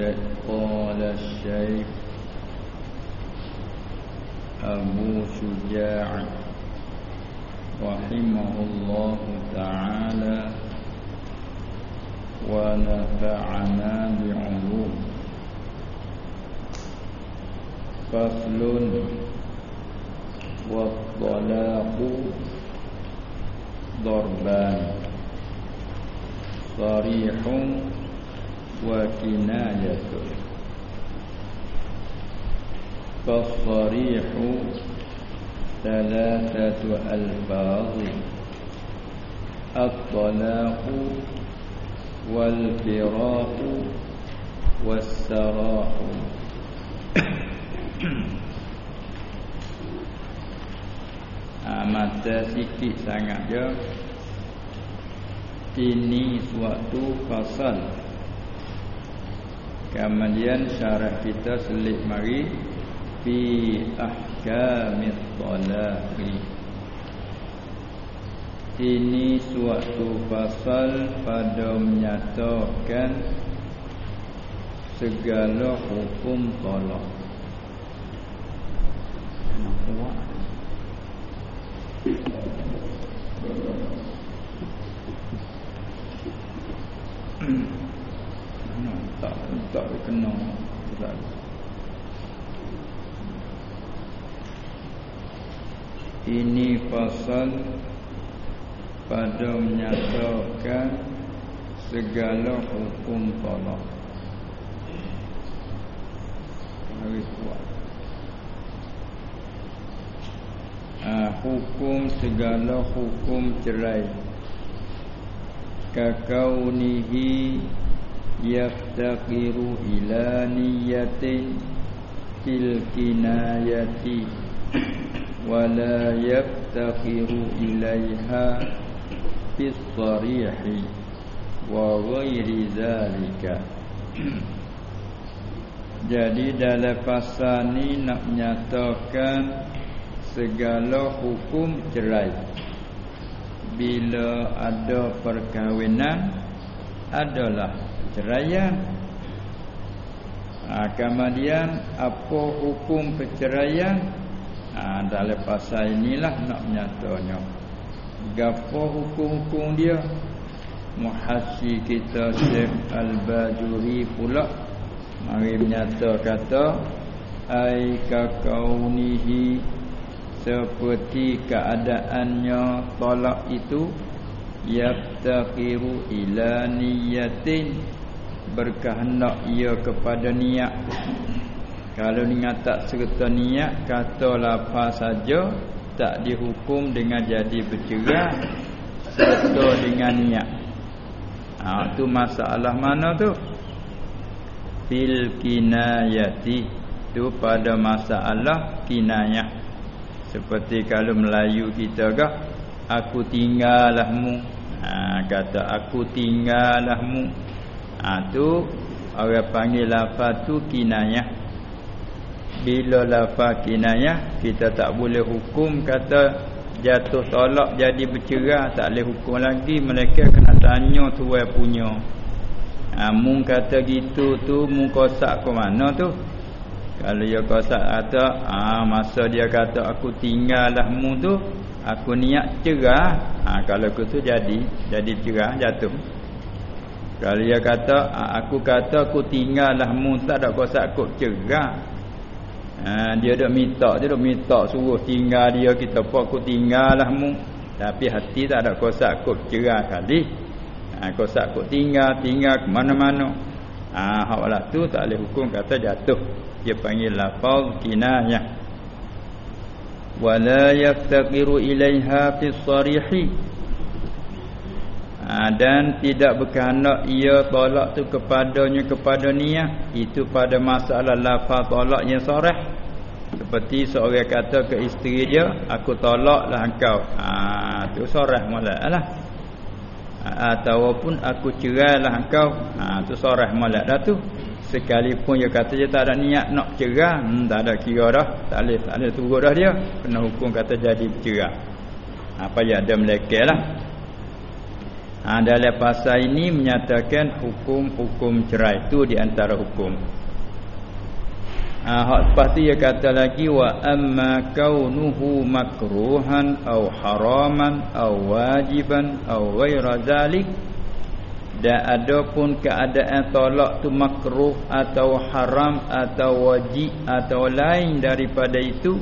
الشيخ قال الشيخ أبو شجاع رحمه الله تعالى ونفعنا بعلوم. فصل والطلاق ضربان. صريح wa kinayatun Fasarihu Thalatatu al-fadhi At-talaku Wal-firaku Was-sarahu Mata sikit sangat je. Ini suatu fasal Fasal Kemudian syarah kita selit mari Fi ahkamit talaqi. Ini suatu pasal pada menyatakan Segala hukum Nampak tak tak kena ini pasal pada menyatakan segala hukum tolak hari kuat. Ha, hukum segala hukum cerai. Kakaunihi yaftaqiru ila niyatin fil kinayati wala yaftaqiru ilaiha fis sarihi wa ghairi zalika jadi dalam pasal ni nak menyatakan segala hukum cerai. Bila ada perkahwinan adalah perceraian. Ha, kemudian apa hukum perceraian? Ha, dalam pasal inilah nak menyatanya gapo hukum-hukum dia? Muhassi kita Syekh Al-Bajuri pula mari menyata kata ai kakaunihi seperti keadaannya tolak itu yaftaqiru ila niyatin berkehendak ia kepada niat. Kalau niat tak serta niat kata lafaz saja tak dihukum dengan jadi bercerai serta dengan niat. Ha tu masalah mana tu? Fil kinayati. Tu pada masalah kinayah seperti kalau Melayu kita kah Aku tinggalahmu. Ha, Kata aku tinggalahmu ha, tu Orang panggil lafaz tu kinayah. Bila lafaz kinayah Kita tak boleh hukum kata Jatuh tolak jadi bercerah Tak boleh hukum lagi. Mereka kena tanya tu yang punya. Ha, Mung kata gitu tu Mung kosak ke mana tu? Kalau dia kosak kata ah masa dia kata aku tinggallah mu tu aku niat cerah. Ah kalau aku tu jadi jadi cerah jatuh kalau dia kata aku kata aku tinggallah mu tak ada kosak aku cerah ah dia dak minta dia dak minta suruh tinggal dia kita pun aku tinggallah mu. Tapi hati tak ada kosak aku cerah kali. Ah kosak aku tinggal tinggal ke mana-mana. Ah hak tu tak boleh hukum kata jatuh. Dia panggil lafaz kinayah. Wala yaftaqiru ilaiha fi sarihi ha, dan tidak berkehendak ia tolak tu kepadanya kepada niat. Itu pada masalah lafaz tolak yang sarih seperti seorang kata ke isteri dia aku tolaklah engkau. Ha tu sarih moleklah ha, ataupun aku cerailah engkau. Ha tu sarih molek dah tu. Sekalipun dia kata dia tak ada niat nak cerah hmm, Tak ada kira dah. Tak boleh, tak boleh turut dah dia. Kena hukum kata jadi cerah. Apa ha, dia ada melekeh lah ha, dalam pasal ini menyatakan hukum-hukum cerai itu di antara hukum. Ha, hak lepas tu dia kata lagi wa amma kaunuhu makruhan au haraman au wajiban au ghaira zalik. Dan ada pun keadaan tolak tu makruh atau haram atau wajib atau lain daripada itu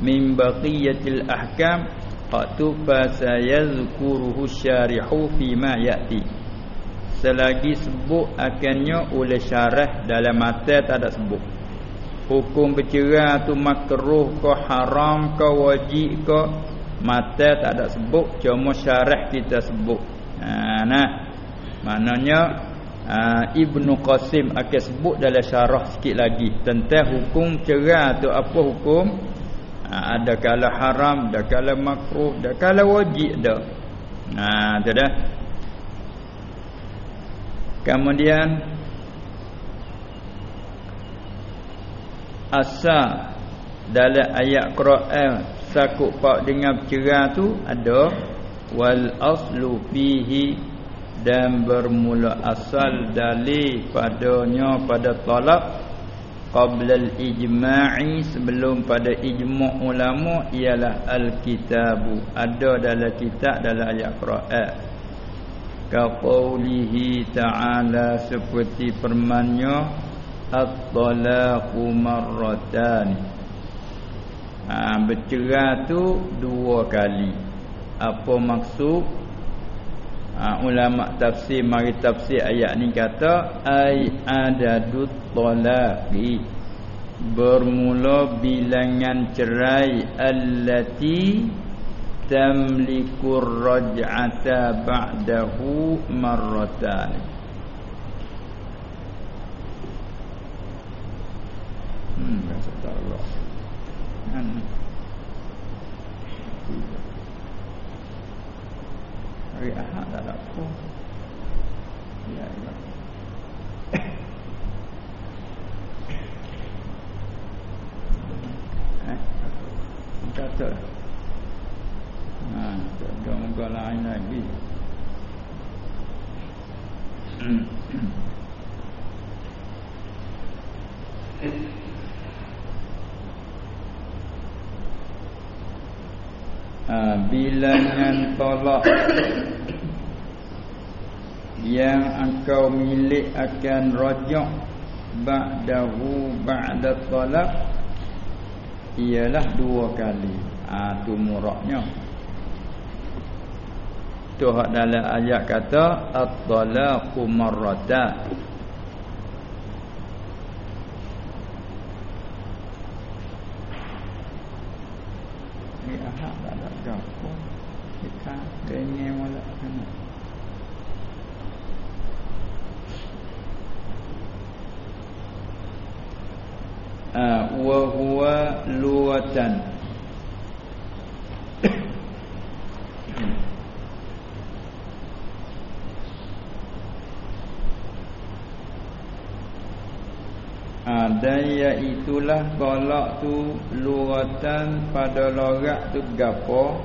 min baqiyatil ahkam qatu fa sayazkuruhu syarihu fi ma yati. Selagi sebut akannya oleh syarah dalam mata tak ada sebut. Hukum bercerai tu makruh ke haram ke wajib ke mata tak ada sebut cuma syarah kita sebut. Ha, nah. Maknanya uh, Ibnu Qasim akan sebut dalam syarah sikit lagi tentang hukum cerai tu. Apa hukum uh, ada kala haram, ada kala makruh, ada kala wajib dah. Nah, tu dah. Kemudian asal dalam ayat Quran sakut pak dengan cerai tu ada wal aslu fihi dan bermula asal dalil padanya pada talak qabla al-ijma'i sebelum pada ijma' ulama ialah al-kitabu. Ada dalam kitab dalam ayat Quran. Ka qaulihi ta'ala seperti firman-Nya at-talaqu marratan. Ha bercerai tu dua kali. Apa maksud ha, ulama tafsir mari tafsir ayat ni kata ai adadut talaqi. Bermula bilangan cerai allati tamlikur raj'ata ba'dahu marratan. Hmm hmm. Hari Ahad tak ada apa. Ya Allah Eh Kata Ha Tak ada muka lain lagi. Hmm ha, bilangan tolak yang engkau milik akan rojok ba'dahu ba'da tolak ialah dua kali. Ah tu muraknya. Tu hak dalam ayat kata at-talaqu marratan Kayaknya mulak sana ah, wa huwa luwatan ada ya itulah tolak tu luwatan pada logat tu gapo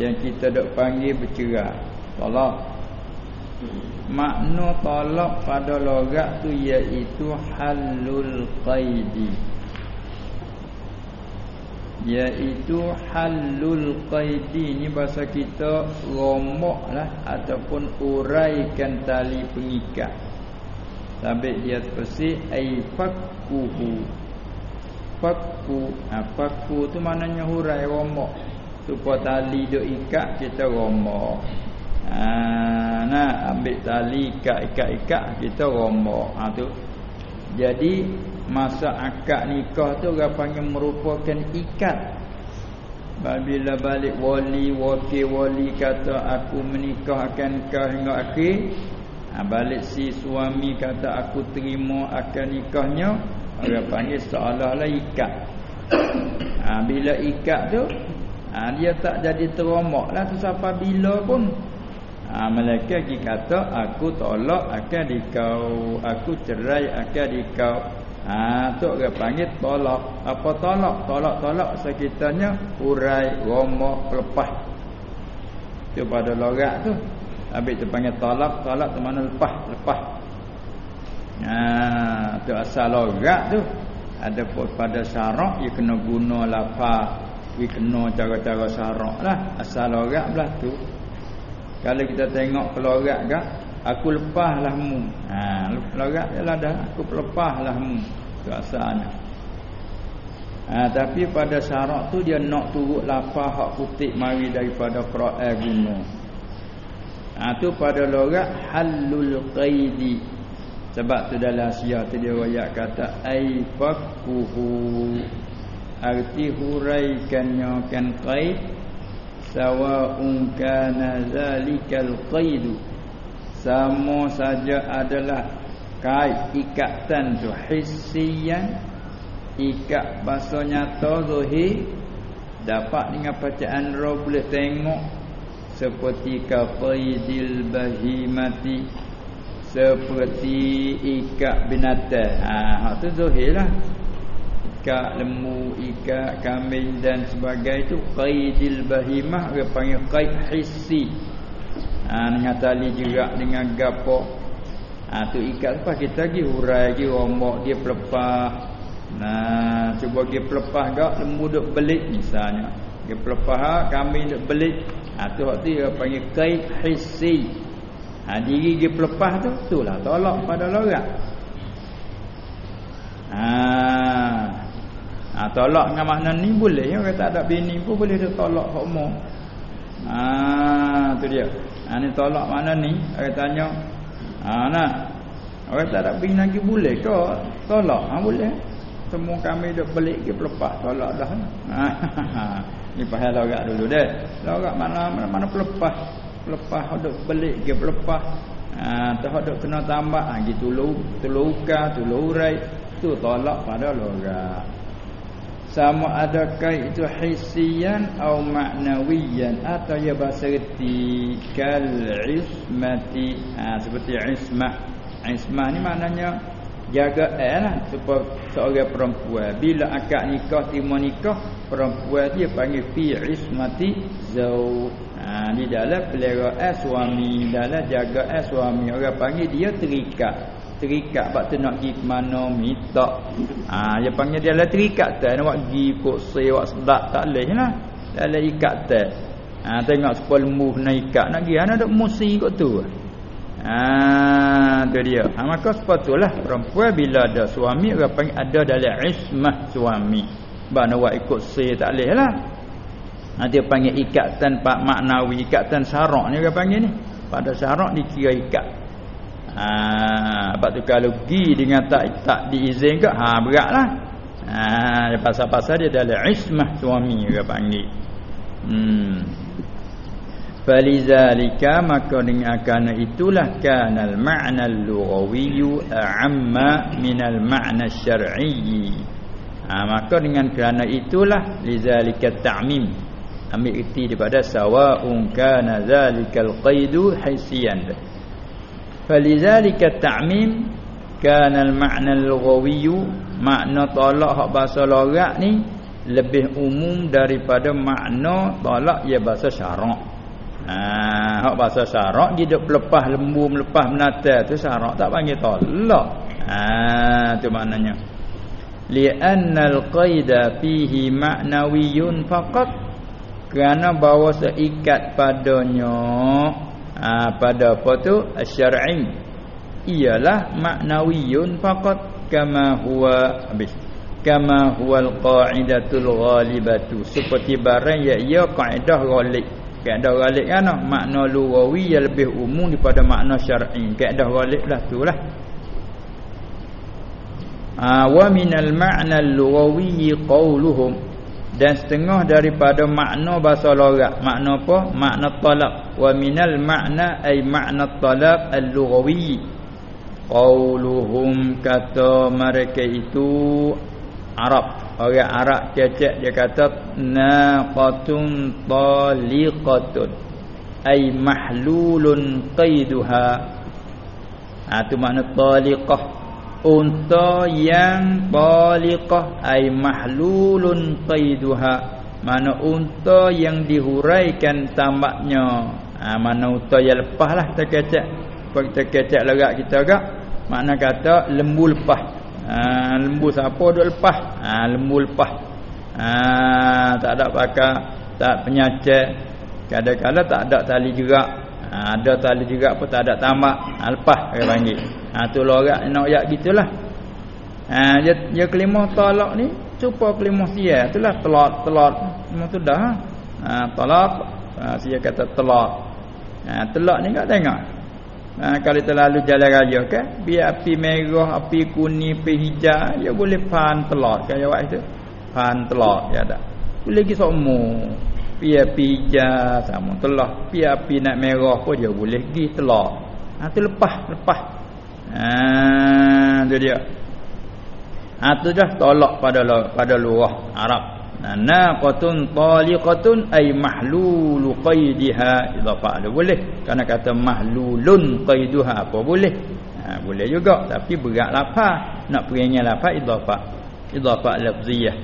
yang kita dok panggil bercerai tolak makna tolak pada logat tu iaitu halul qaidi. Iaitu halul qaidi ni bahasa kita romoklah ataupun uraikan tali pengikat sampai dia tersi ai fakkuhu. Fakku apa ha, ku tu maknanya hurai romok supaya tali duk ikat kita rombak ha, nak ambil tali ikat ikat ikat kita rombak ha, tu. Jadi masa akad nikah tu panggil merupakan ikat. Bila balik wali wakil wali kata aku menikah akan nikah hingga akhir ha, balik si suami kata aku terima akan nikahnya. Orang panggil seolah-olah ikat. Ha, bila ikat tu ha, dia tak jadi teromak lah tu sampai bila pun. Ha, malaikat pergi kata aku tolak akan dikau aku cerai akan dikau ha, tu dia panggil tolak. Apa tolak? Tolak-tolak sekitarnya urai romak lepas. Tu pada lorak tu habis tu panggil talak talak tu mana lepas lepas. Ha tu asal logat tu. Ada pada syarak ia kena guna lafaz ia kena cara-cara syarak lah. Asal logat belah tu. Kalau kita tengok kelogat gak aku lepaslah mu. Ha logat ialah dah aku lepaslah mu. Tu asalnya ha, tapi pada syarak tu dia nak turut lafaz hak kutip mari daripada Quran guna ha tu pada logat halul qaidi sebab tu dalam Asia tu dia royak kata ai fakuhu arti huraikannya kan qaid sawa'un kana zalikal qaid sama saja adalah kait ikatan tu hissiyan ikat bahasa nyata zahir dapat dengan bacaan roh boleh tengok seperti kafaidil bahimati seperti ikat binatang. Ha hak tu zahirlah ikat lembu ikat kambing dan sebagainya itu qaidil bahimah dia panggil qaid hissi. Ha dengan tali juga dengan gapo ha tu ikat lepas kita pergi hurai lagi rombok dia pelepah. Nah cuba dia pelepah gak lembu duk belit misalnya. Dia pelepah ha, kambing duk belit ha tu hak tu dia panggil qaid hissi. Ha, diri dia pelepah tu itulah tolak pada lorat ha. Ha tolak dengan makna ni boleh. Orang tak ada bini pun boleh dia tolak hokmo ha tu dia. Ha ni tolak mana ni orang tanya. Ha nak orang tak ada bini lagi boleh ke? Tolak ha boleh. Semua kami dah belik ke pelepah tolak dah. Ha ni pahal lorat dulu deh lorat mana mana, mana pelepah lepas hodok belik ke lepas ha tak hodok kena tambah ha gitu lu teluka telurai tu tolak pada logak sama ada kai itu hissian atau maknawiyan. Atau ya bahasa reti kal ismati. Ha seperti ismah. Ismah ni maknanya jaga eh lah supaya seorang perempuan. Bila akad nikah timur nikah perempuan dia panggil fi ismati zau. Ha, di dalam pelera suami. Dalam jaga eh suami orang panggil dia terikat. Terikat sebab tu nak pergi mana minta. Ha, dia panggil dia lah terikat tak nak pergi ikut sewak sedak tak boleh lah. Dalam ikat tak ha, tengok sepuluh lembu kena ikat. Nak pergi ada musi kot tu ha, tu dia ha, maka sepatutlah perempuan bila ada suami orang panggil ada dalam ismah suami sebab nak buat ikut se tak boleh lah Ha, dia panggil ikatan pak maknawi, ikatan syarak ni dia panggil ni. Pada syarak dikira ikat. Ha, sebab tu kalau pergi dengan tak tak diizinkan, ha beratlah. Ha, pasal-pasal dia dalam ismah suami dia panggil. Hmm. Falizalika maka dengan kerana itulah kanal ma'na al-lughawi a'amma min al-ma'na syar'i. Ha, maka dengan kerana itulah lizalika ta'mim. Ambil erti daripada sawa'un kana zalikal qaidu hisiyan falizalika ta'mim kana al-ma'na al-lughawi makna talak hak bahasa logat ni lebih umum daripada makna talak ya bahasa syarak ha hak bahasa syarak dia dak lepas lembu melepas menata. Tu syarak tak panggil talak ha tu maknanya. Li'anna al-qaida fihi ma'nawiyyun faqat. Kerana bahawa seikat padanya ha, pada apa tu? Syar'i ialah maknawiyun faqat. Kama huwa habis. Kama huwa alqaidatul ghalibatu. Seperti barang ya ia kaedah ghalib kaedah ghalib kan makna lughawi yang lebih umum daripada makna syar'i. Kaedah ghalib lah itulah ha, wa minal ma'na al-lughawi qawluhum. Dan setengah daripada makna bahasa logat. Makna apa? Makna talab. Wa minal makna ay makna talab al-lughawi qauluhum kata mereka itu Arab orang Arab cecek dia kata naqatun taliqatun. Ay mahlulun qaiduha. Ha tu makna taliqah. Unta yang taliqah ay mahlulun qaiduha. Mana unta yang dihuraikan tambaknya ha, mana uta yang lepas lah kita kecek. Kalau kita kecek lerak kita agak makna kata lembu lepas ha, lembu siapa duk lepas? Ha, lembu lepas. Ha, tak ada pakai tak penyacek kadang-kadang tak ada tali jerak. Ha, ada tali jerak pun tak ada tamak. Ha, lepas dia panggil. Ha, tu lorak nak ayat gitulah. Ha, dia, dia kelima talak ni cuba kelima sia itulah telak telak. Memang tu dah ha, talak ha, sia kata telak. Ha, telak ni kat tengok Ha, kalau terlalu jalan raya kan biar api merah api kuning api hijau dia boleh pan telak kayak awak itu? Pan telak ya tak? Boleh pergi semua biar api hijau sama telak biar api nak merah pun dia boleh pergi telak ha, tu lepas lepas. Ha, tu dia. Ha, tu dah tolak pada pada luah Arab naqatun taliqatun ay mahlulu qaidiha. Idafah ada boleh. Kerana kata mahlulun qaiduha apa boleh? Ha, boleh juga. Tapi berat lafaz nak peringat lafaz idafah idafah lafziyah.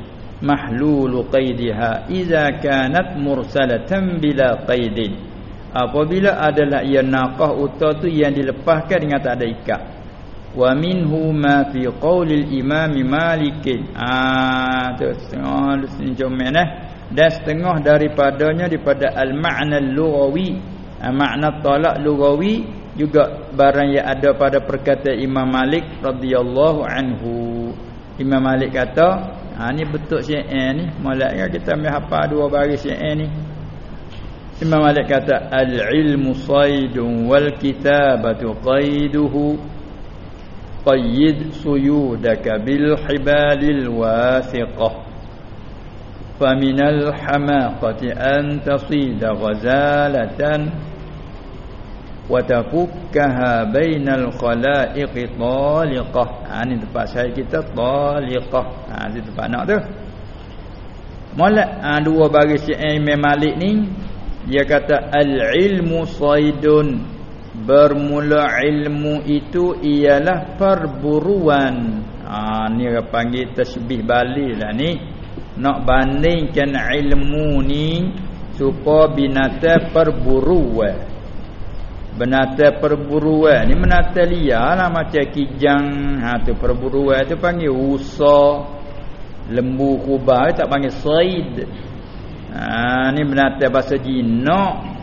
Mahlulu qaidiha idza kanat mursalatan bila qaidin. Apabila adalah ia naqah uta tu yang dilepaskan dengan tak ada ikat wa minhu ma fi qaulil imam malik ah tu setengah sini jomen eh. Dan setengah daripadanya daripada al ma'na lughawi ah, makna talak lughawi juga barang yang ada pada perkataan Imam Malik radhiyallahu anhu. Imam Malik kata ha ni betul syi'an ni malaikat kita ambil hafal dua baris syi'an ni. Imam Malik kata al ilmu saydun wal kitabatu qaiduhu قيد صيودك بالحبال الواثقة فمن الحماقة أن تصيد غزالة وتفكها بين الخلائق طالقة يعني tempat saya kita طالقة ha di tempat nak tu molek ha, dua baris Imam Malik ni dia kata al ilmu saidun bermula ilmu itu ialah perburuan. Ha ni orang panggil tasbih balilah ni. Nak bandingkan ilmu ni supaya binatang perburuan. Binatang perburuan ni binatang liar lah macam kijang. Ha tu perburuan tu panggil usa. Lembu kubah tak panggil said. Ha ni binatang bahasa jinak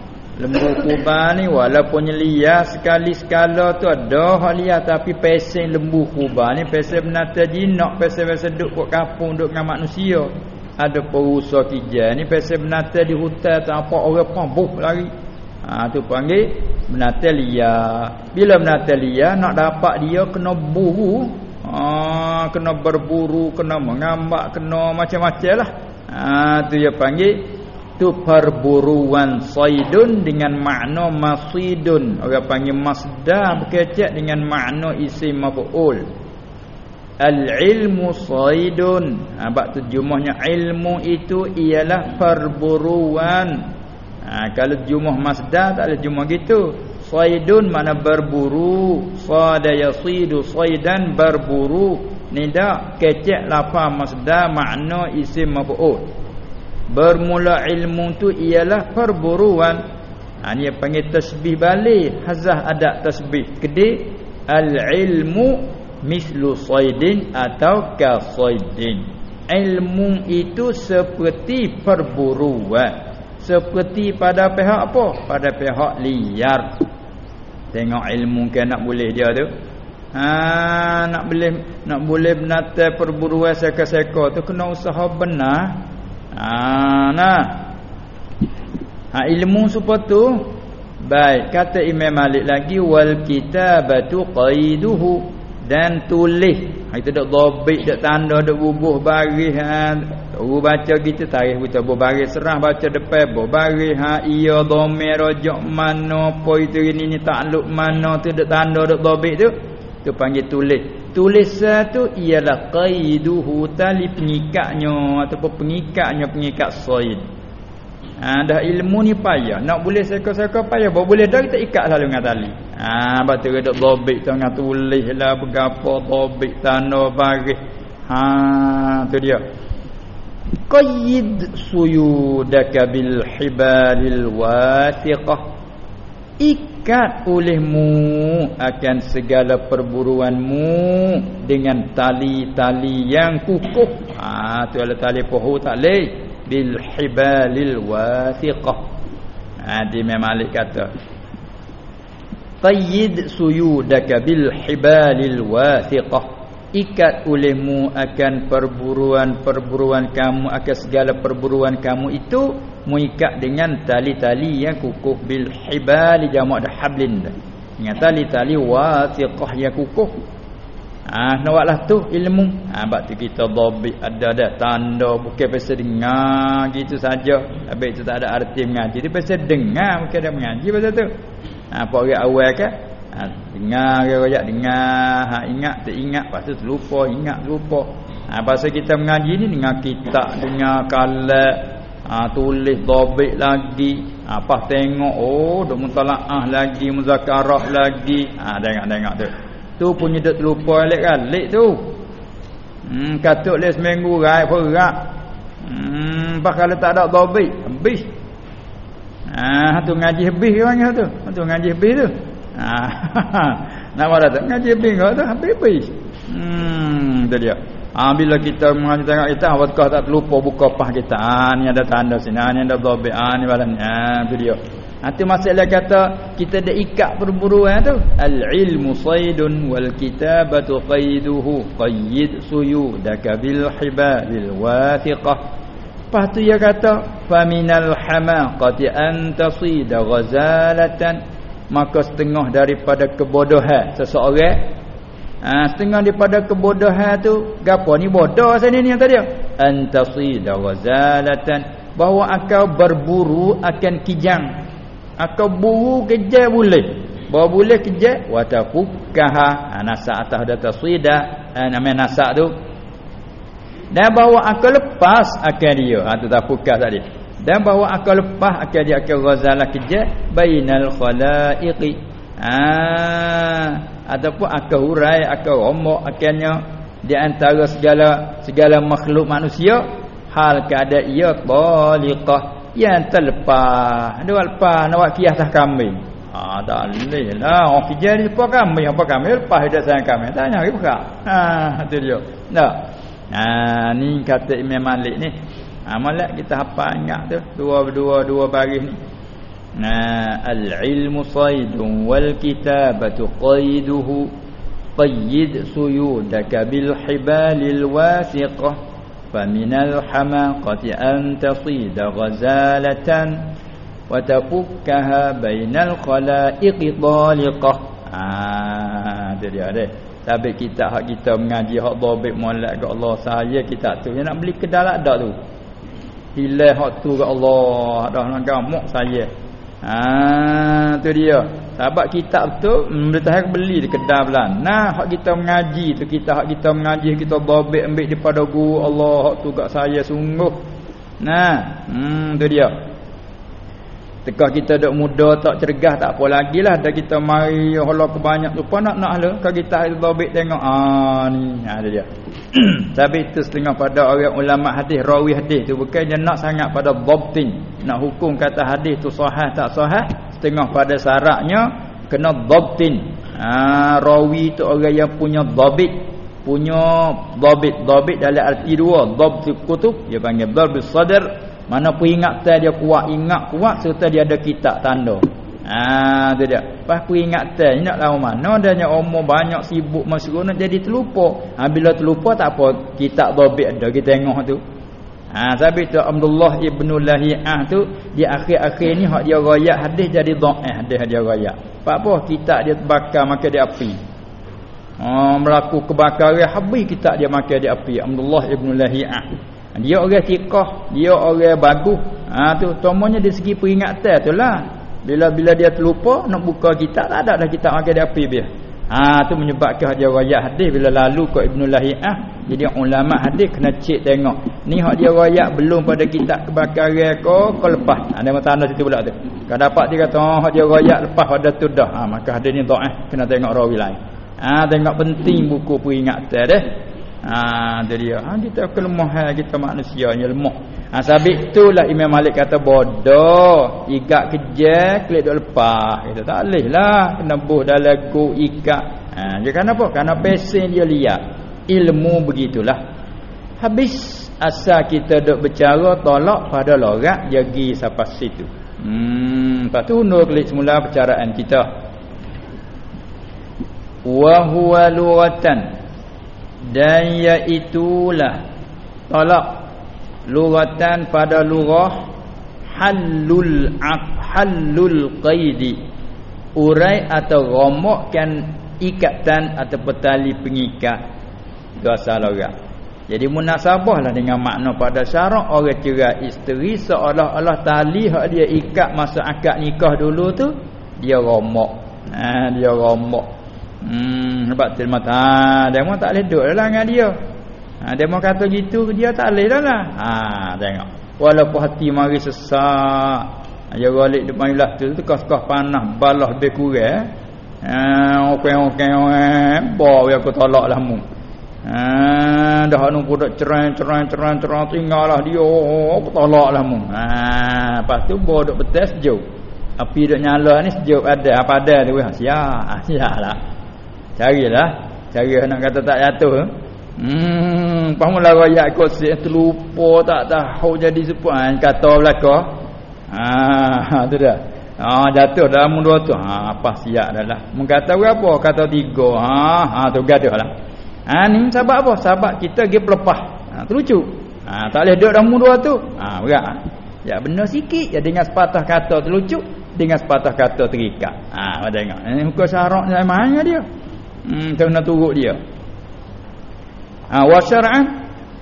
Lembu kuba ni walaupun liar sekali sekala tu ada hak liar tapi pesen lembu kuba ni pesen benata jinak pesen-pesen duk kat kampung duk dengan manusia. Ada perusa kijai ni pesen benata di hutan tak apa orang pun buh lari. Ha tu panggil benata liar. Bila benata liar nak dapat dia kena buru. Ha kena berburu, kena mengambak, kena macam-macam lah. Ha tu dia panggil itu perburuan saidun dengan makna masidun. Orang panggil masdar berkecek dengan makna isim maf'ul. Al ilmu saidun. Ha bab terjemahnya ilmu itu ialah perburuan. Ha, kalau jumlah masdar tak ada jumlah gitu. Saidun mana berburu. Sada yasidu saidan berburu. Ni dak kecek lafaz masdar makna isim maf'ul Bermula ilmu tu ialah perburuan. Ha, ni panggil tasbih balik. Hazah ada tasbih. Kedi. Al-ilmu mislu saydin atau ka saydin. Ilmu itu seperti perburuan. Seperti pada pihak apa? Pada pihak liar. Tengok ilmu kan nak boleh dia tu. Ha, nak boleh nak boleh menata perburuan seka-seka tu kena usaha benar Ha nah. Ha ilmu supaya tu baik kata Imam Malik lagi wal kitabatu qaiduhu dan tulis. Ha itu dak dhabit dak tanda dak bubuh baris ha. Tu baca kita tarikh kita bubuh baris serah baca depan bubuh baris ha iya dhamir rajak mana apa itu ini ni takluk mana tu dak tanda dak dhabit tu. Tu panggil tulis tulisan tu ialah qaiduhu tali pengikatnya ataupun pengikatnya pengikat said. Ha dah ilmu ni payah. Nak boleh seka-seka payah baru boleh dah kita ikat selalu dengan tali. Ha batu redak dobik tengah tulis lah bergapo dobik tanda baris. Ha tu dia. Qaid suyudaka bil hibalil wathiqah ikat olehmu akan segala perburuanmu dengan tali-tali yang kukuh. Ah tu ada tali poho tak leh? Bil hibalil wathiqah ah di Malik kata qayyid suyudaka bil hibalil wathiqah ikat olehmu akan perburuan-perburuan kamu akan segala perburuan kamu itu mengikat dengan tali-tali yang kukuh bil hibali jamak dah hablin dengan tali-tali wasiqah yang kukuh. Ah ha, nawaklah tu ilmu. Ah ha, tu kita dhabit ada ada tanda bukan pasal dengar gitu saja. Habis itu tak ada arti mengaji. Dia pasal dengar bukan ada mengaji pasal tu. Ah ha, orang awal kan ha, dengar ke royak dengar. Ha, ingat tak ingat lepas tu terlupa ingat terlupa. Ha, pasal kita mengaji ni dengar kitab dengar kalat ha, tulis dobik lagi. Ha, apa tengok oh duk mutalaah lagi muzakarah lagi. Ha, tengok tengok tu. Tu punya duk terlupa alik-alik tu. Hmm, katuk les seminggu rai perak. Hmm, pas kalau tak ada dobik habis. Ah, ha, tu ngaji habis orang tu. Tu ngaji habis tu. Nak mana tu? Ngaji bingung tu habis-habis. Hmm, tu dia. Ha, bila kita mengaji tengok kita, apakah tak terlupa buka pah kita. Ha, ni ada tanda sini, ha, ni ada dobek, ha, ni balan. Ha, tu dia. Tu masalah kata kita ada ikat perburuan tu. Al-ilmu saydun wal kitabatu qayduhu qayyid suyudaka bil hibalil wathiqah. Lepas tu dia kata, faminal hamaqati an tasida ghazalatan maka setengah daripada kebodohan seseorang ha, setengah daripada kebodohan tu gapo ni bodoh sini ni tadi? Antasida wazalatan bahawa akau berburu akan kijang. Akau buru kejar boleh. Bahawa boleh kejar watafukaha ha, nasak atas data tasida ha, nama nasak tu. Dan bahawa akau lepas akan dia. Ha, tu tafukah tadi dan bahawa akal lepas akan dia akan ghazalah kejat bainal khalaiqi. Ah ataupun akal hurai akal romok akhirnya di antara segala segala makhluk manusia hal keadaan ia taliqah yang terlepas. Dia lepas nak buat kias atas kambing. Ah tak boleh lah. Orang kerja ni lepas kambing apa kambing? Lepas hidup sayang kambing. Tanya ke bukan ha tu dia. Tak ha ni kata Imam Malik ni Amalat kita hafal ingat tu dua dua dua baris ni. Nah, al-ilmu saydun wal kitabatu qayduhu. Qayyid suyudaka bil hibalil wasiqah. Faminal hamaqati an tasida ghazalatan. Wa tafukkaha bainal khalaiqi taliqah. Ah dia dia deh. Tapi kita hak kita mengaji hak dhabit molek ke Allah saya kita tu nak beli kedal ada tu hilang hak tu ke Allah. Dah nak gamuk saya. Ha tu dia. Sebab kitab tu mereka beli di kedai belan. Nah hak kita mengaji tu kita hak kita mengaji kita babek ambil daripada guru Allah hak tu kat saya sungguh. Nah hmm tu dia Tekah kita dak muda tak cergah tak apa lagi lah. Dah kita mari hola kebanyak lupa nak nak lah. Kalau kita itu babik tengok ah ni. Ha dia tapi itu setengah pada orang ulama hadis rawi hadis tu. Bukan dia nak sangat pada dhabtin nak hukum kata hadis tu sahih tak sahih. Setengah pada syaratnya kena dhabtin ha rawi tu orang yang punya dhabit punya dhabit dhabit dalam arti dua. Dhabtul kutub dia panggil dhabtus sadr mana pun ingat dia kuat ingat kuat serta dia ada kitab tanda. Ha tu dia. Pas pun ingat ni nak lawan mana adanya umur banyak sibuk masuk nak jadi terlupa. Ha bila terlupa tak apa kitab dhabit ada kita tengok tu. Ha tapi tu Abdullah ibnu Lahiyah tu di akhir-akhir ni hak dia royak hadis jadi dhaif hadis dia royak. Pak apa kitab dia terbakar maka dia api. Ha melaku kebakaran habis kitab dia maka dia api Abdullah ibnu Lahiyah. Dia orang tikah, dia orang bagus. Ha tu tomonya dari segi peringatan itulah. Bila bila dia terlupa nak buka kitab tak ada dah kitab makan dia api dia. Ha tu menyebabkan dia royak hadis bila lalu ke Ibnu Lahiyah. Jadi ulama hadis kena cek tengok. Ni hak dia royak belum pada kitab kebakaran ke ke lepas. Ada ha, tanda situ pula tu. Kalau dapat dia kata oh hak dia royak lepas pada tu dah. Ha maka hadis ni dhaif kena tengok rawi lain. Ha tengok penting buku peringatan deh. Ha dia dia. Ha kita kelemahan kita manusia ni lemah. Ha sabit itulah Imam Malik kata bodoh, ikat kejar, klik duk lepas. Kita tak leh lah kena buh dalam go ikat. Ha dia kan apa? Karena pesen dia lihat. Ilmu begitulah. Habis asal kita duk bercara tolak pada lorak jagi sampai situ. Hmm, lepas tu undur klik semula percaraan kita. Wa huwa lughatan dan iaitulah tolak lughatan pada lughah halul halul qaidi. Urai atau romokkan ikatan atau petali pengikat. Dosa logat jadi munasabahlah dengan makna pada syarak orang cerai isteri seolah-olah tali hak dia ikat masa akad nikah dulu tu dia romok. Ha dia romok hmm sebab tilmata ha, dia mau tak boleh duduk dalam dengan dia Ha, mau kata gitu dia tak boleh dah lah. Ha tengok. Walaupun hati mari sesak. Dia balik depan ilah tu kos-kos panah balah lebih kurang. Ha okey-okey eh bawa aku tolak lah mu. Ha dah anu pun dak cerai-cerai cerai tinggallah dia aku tolak lah mu. Ha lepas tu bawa duk betul sejuk. Api duk nyala ni sejuk ada apa ada tu siap. Ha siaplah. Carilah. Cari nak kata tak jatuh. Eh? Hmm, pamulah royak kau si terlupa tak tahu jadi sepuan kata belaka. Ha, tu dah. Ha, jatuh dalam dua tu. Ha, apa siap dah lah. Mengkata berapa? Kata tiga. Ha, ha tu gaduh lah. Ha, ni sebab apa? Sebab kita pergi pelepah. Ha, terlucu. Ha, tak boleh duduk dalam dua tu. Ha, berat. Ya benar sikit. Ya dengan sepatah kata terlucu. Dengan sepatah kata terikat. Ha, tengok. Ini muka syarak ni mana dia? Hmm, kena turut dia? Ha, wa syar'an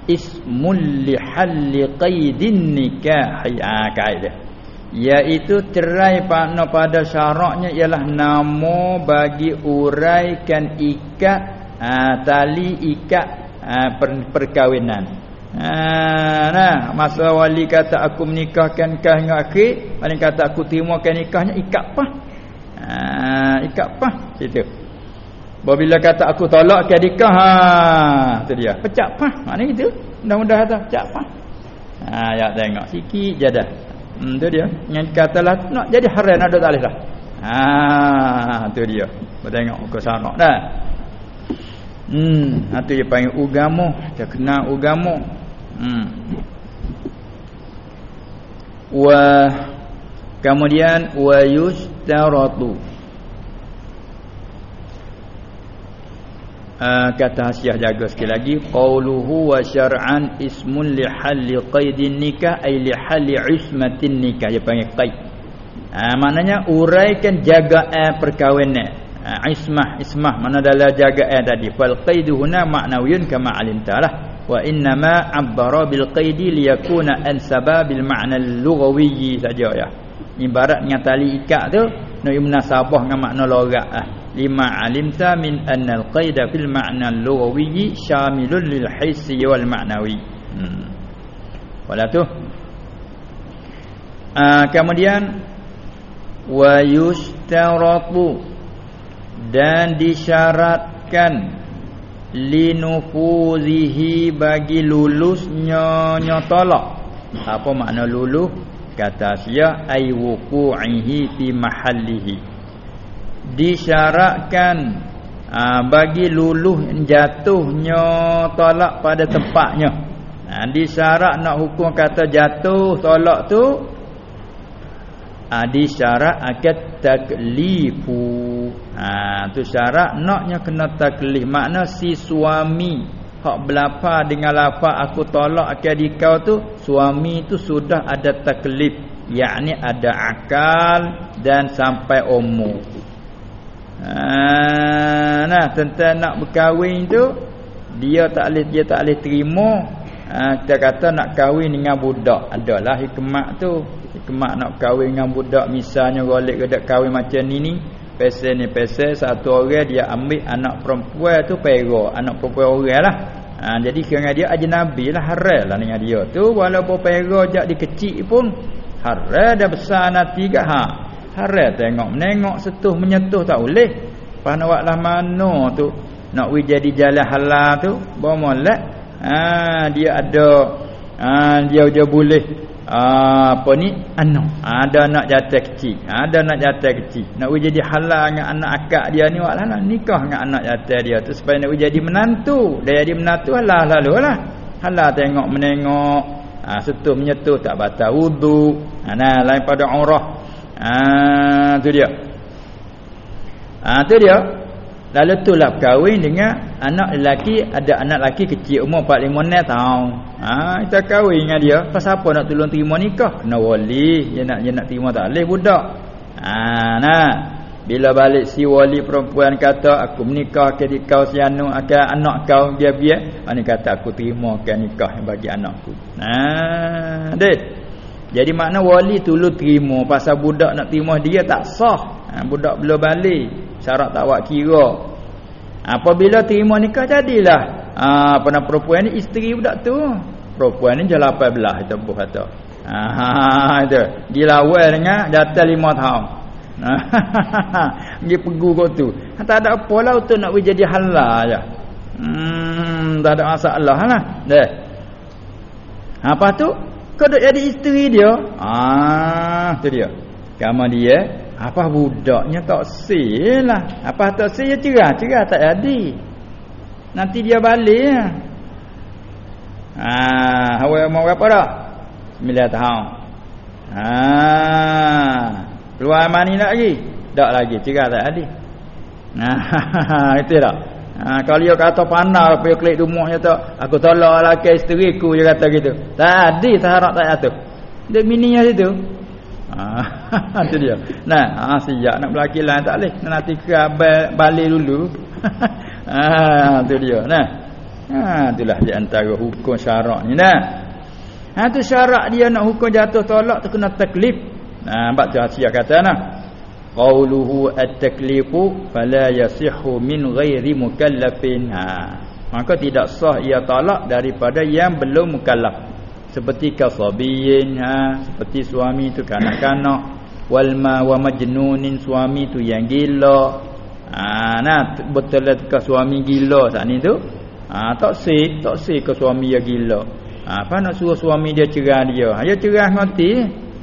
ismul li halli qaidin nikah ha kaedah iaitu cerai pada pada syaraknya ialah nama bagi uraikan ikat ha, tali ikat ha, per, perkahwinan. Ha, nah masa wali kata aku menikahkan kah dengan akhir wali kata aku terimakan nikahnya ikat apa ha, ikat apa situ Bila kata aku tolak ke nikah ha tu dia. Pecak pah. Mana itu? Mudah-mudahan tu pecak pah. Ha ya tengok sikit je dah. Hmm tu dia. Yang katalah nak jadi haram ada tak dah. Ha tu dia. Bertengok muka sana dah. Hmm, ha tu dia panggil ugamo, dia kenal ugamo. Hmm. Wa kemudian wa yustaratu Uh, kata hasiah jaga sekali lagi qauluhu wa syar'an ismun li halli qaidin nikah ay li halli ismatin nikah. Dia panggil qaid. Uh, maknanya uraikan jagaan perkahwinan. Uh, ismah ismah mana dalam jagaan tadi. Fal qaidu huna ma'nawiyun kama alimtalah wa inna ma abbara bil qaidi liyakuna an sababil ma'na lughawi saja ya. Ibarat dengan tali ikat tu nak munasabah dengan makna logat ah lima alimta min anna al-qaida fil ma'na al-lughawi syamilun lil hissi wal ma'nawi. Hmm. wala tu. Uh, kemudian wa yustaratu dan disyaratkan linufuzihi bagi lulusnya nyotolak apa makna lulus? Kata sia ay wuqu'ihi fi mahallihi disyaratkan ha, bagi luluh jatuhnya tolak pada tempatnya. Ha, disyarat nak hukum kata jatuh tolak tu ha, disyarat akan taklifu. Ha, tu syarat naknya kena taklif. Makna si suami hak belapa dengan lafaz aku tolak akan dikau tu suami tu sudah ada taklif. Yakni ada akal dan sampai umur Ha, nah tentang nak berkahwin tu dia tak boleh dia tak boleh terima. Ha, kita kata nak kahwin dengan budak. Adalah hikmat tu. Hikmat nak kahwin dengan budak misalnya golek gedak kahwin macam ni ni pesel ni pesel satu orang dia ambil anak perempuan tu pera anak perempuan orang lah. Ha, jadi kerana dia ajnabi lah haram lah dengan dia tu. Walaupun pera jak dikecil pun haram dah besar nanti ke ha haram tengok. Menengok setuh menyentuh tak boleh. Pas nak buatlah mana tu? Nak we jadi jalan halal tu bawa molek ha dia ada ha, dia dia boleh ha, apa ni? Anak. Ha, ada anak jatuh kecil. Ha, ada anak jatuh kecil. Nak jadi halal dengan anak akak dia ni walah nikah dengan anak jatuh dia tu supaya nak jadi menantu. Dia jadi menantu halal lalu lah. Halal tengok menengok. Ha, setuh menyetuh tak batal wudu. Ha, nah lain pada umrah ha, tu dia ha, tu dia Lalu tu lah kahwin dengan anak lelaki ada anak lelaki kecil umur 45 tahun. Ha kita kahwin dengan dia. Pasal apa nak tolong terima nikah? Kena wali, dia nak dia nak terima tak leh budak. Ha nah. Bila balik si wali perempuan kata aku menikah ke kau si anu akan anak kau dia biar, ani kata aku terima ke nikah bagi anakku. Ha dek. Jadi makna wali tulu terima. Pasal budak nak terima dia tak sah. Ha, budak belum balik. Syarat tak buat kira. Apabila terima nikah jadilah. Ha, nama perempuan ni? Isteri budak tu. Perempuan ni jalan 18 itu buh kata. Ha itu dilawal dengan jatah 5 tahun. Dia pegu kau tu. Tak ada apa lah untuk nak jadi halal aja hmm tak ada masalah lah. Deh apa tu kau duk jadi isteri dia ah tu dia kamu dia apa budaknya tak lah. Apa tak ya cerah, cerah tak jadi. Nanti dia balik ya. Ah, hawa mau apa dah? 9 tahun. Ah, keluar mani lagi? Tak lagi, cerah tak jadi. Nah, itu dah. Ha, kalau dia kata pandai pergi klik rumahnya tu, aku tolak lelaki isteri ku dia kata gitu. Tadi tak harap tak jatuh. Dia mininya situ. Ha itu dia. Nah, ha siap nak berlaki lain tak leh. Nanti ke balik dulu. ha itu dia. Nah. Ha itulah di antara hukum syarak ni nah. Ha tu syarak dia nak hukum jatuh tolak tu kena taklif. Nah, bab tu Asia kata nah. Qauluhu at-taklifu fala yasihhu min ghairi mukallafin. Ha. Maka tidak sah ia tolak daripada yang belum mukallaf. Seperti kasabiyin ha. Seperti suami tu kanak-kanak. Wal ma wa majnunin suami tu yang gila. Ha nah betul ke suami gila saat ni tu. Ha tak sik tak sik ke suami dia gila. Ha apa nak suruh suami dia cerah dia? Ha dia cerah ngerti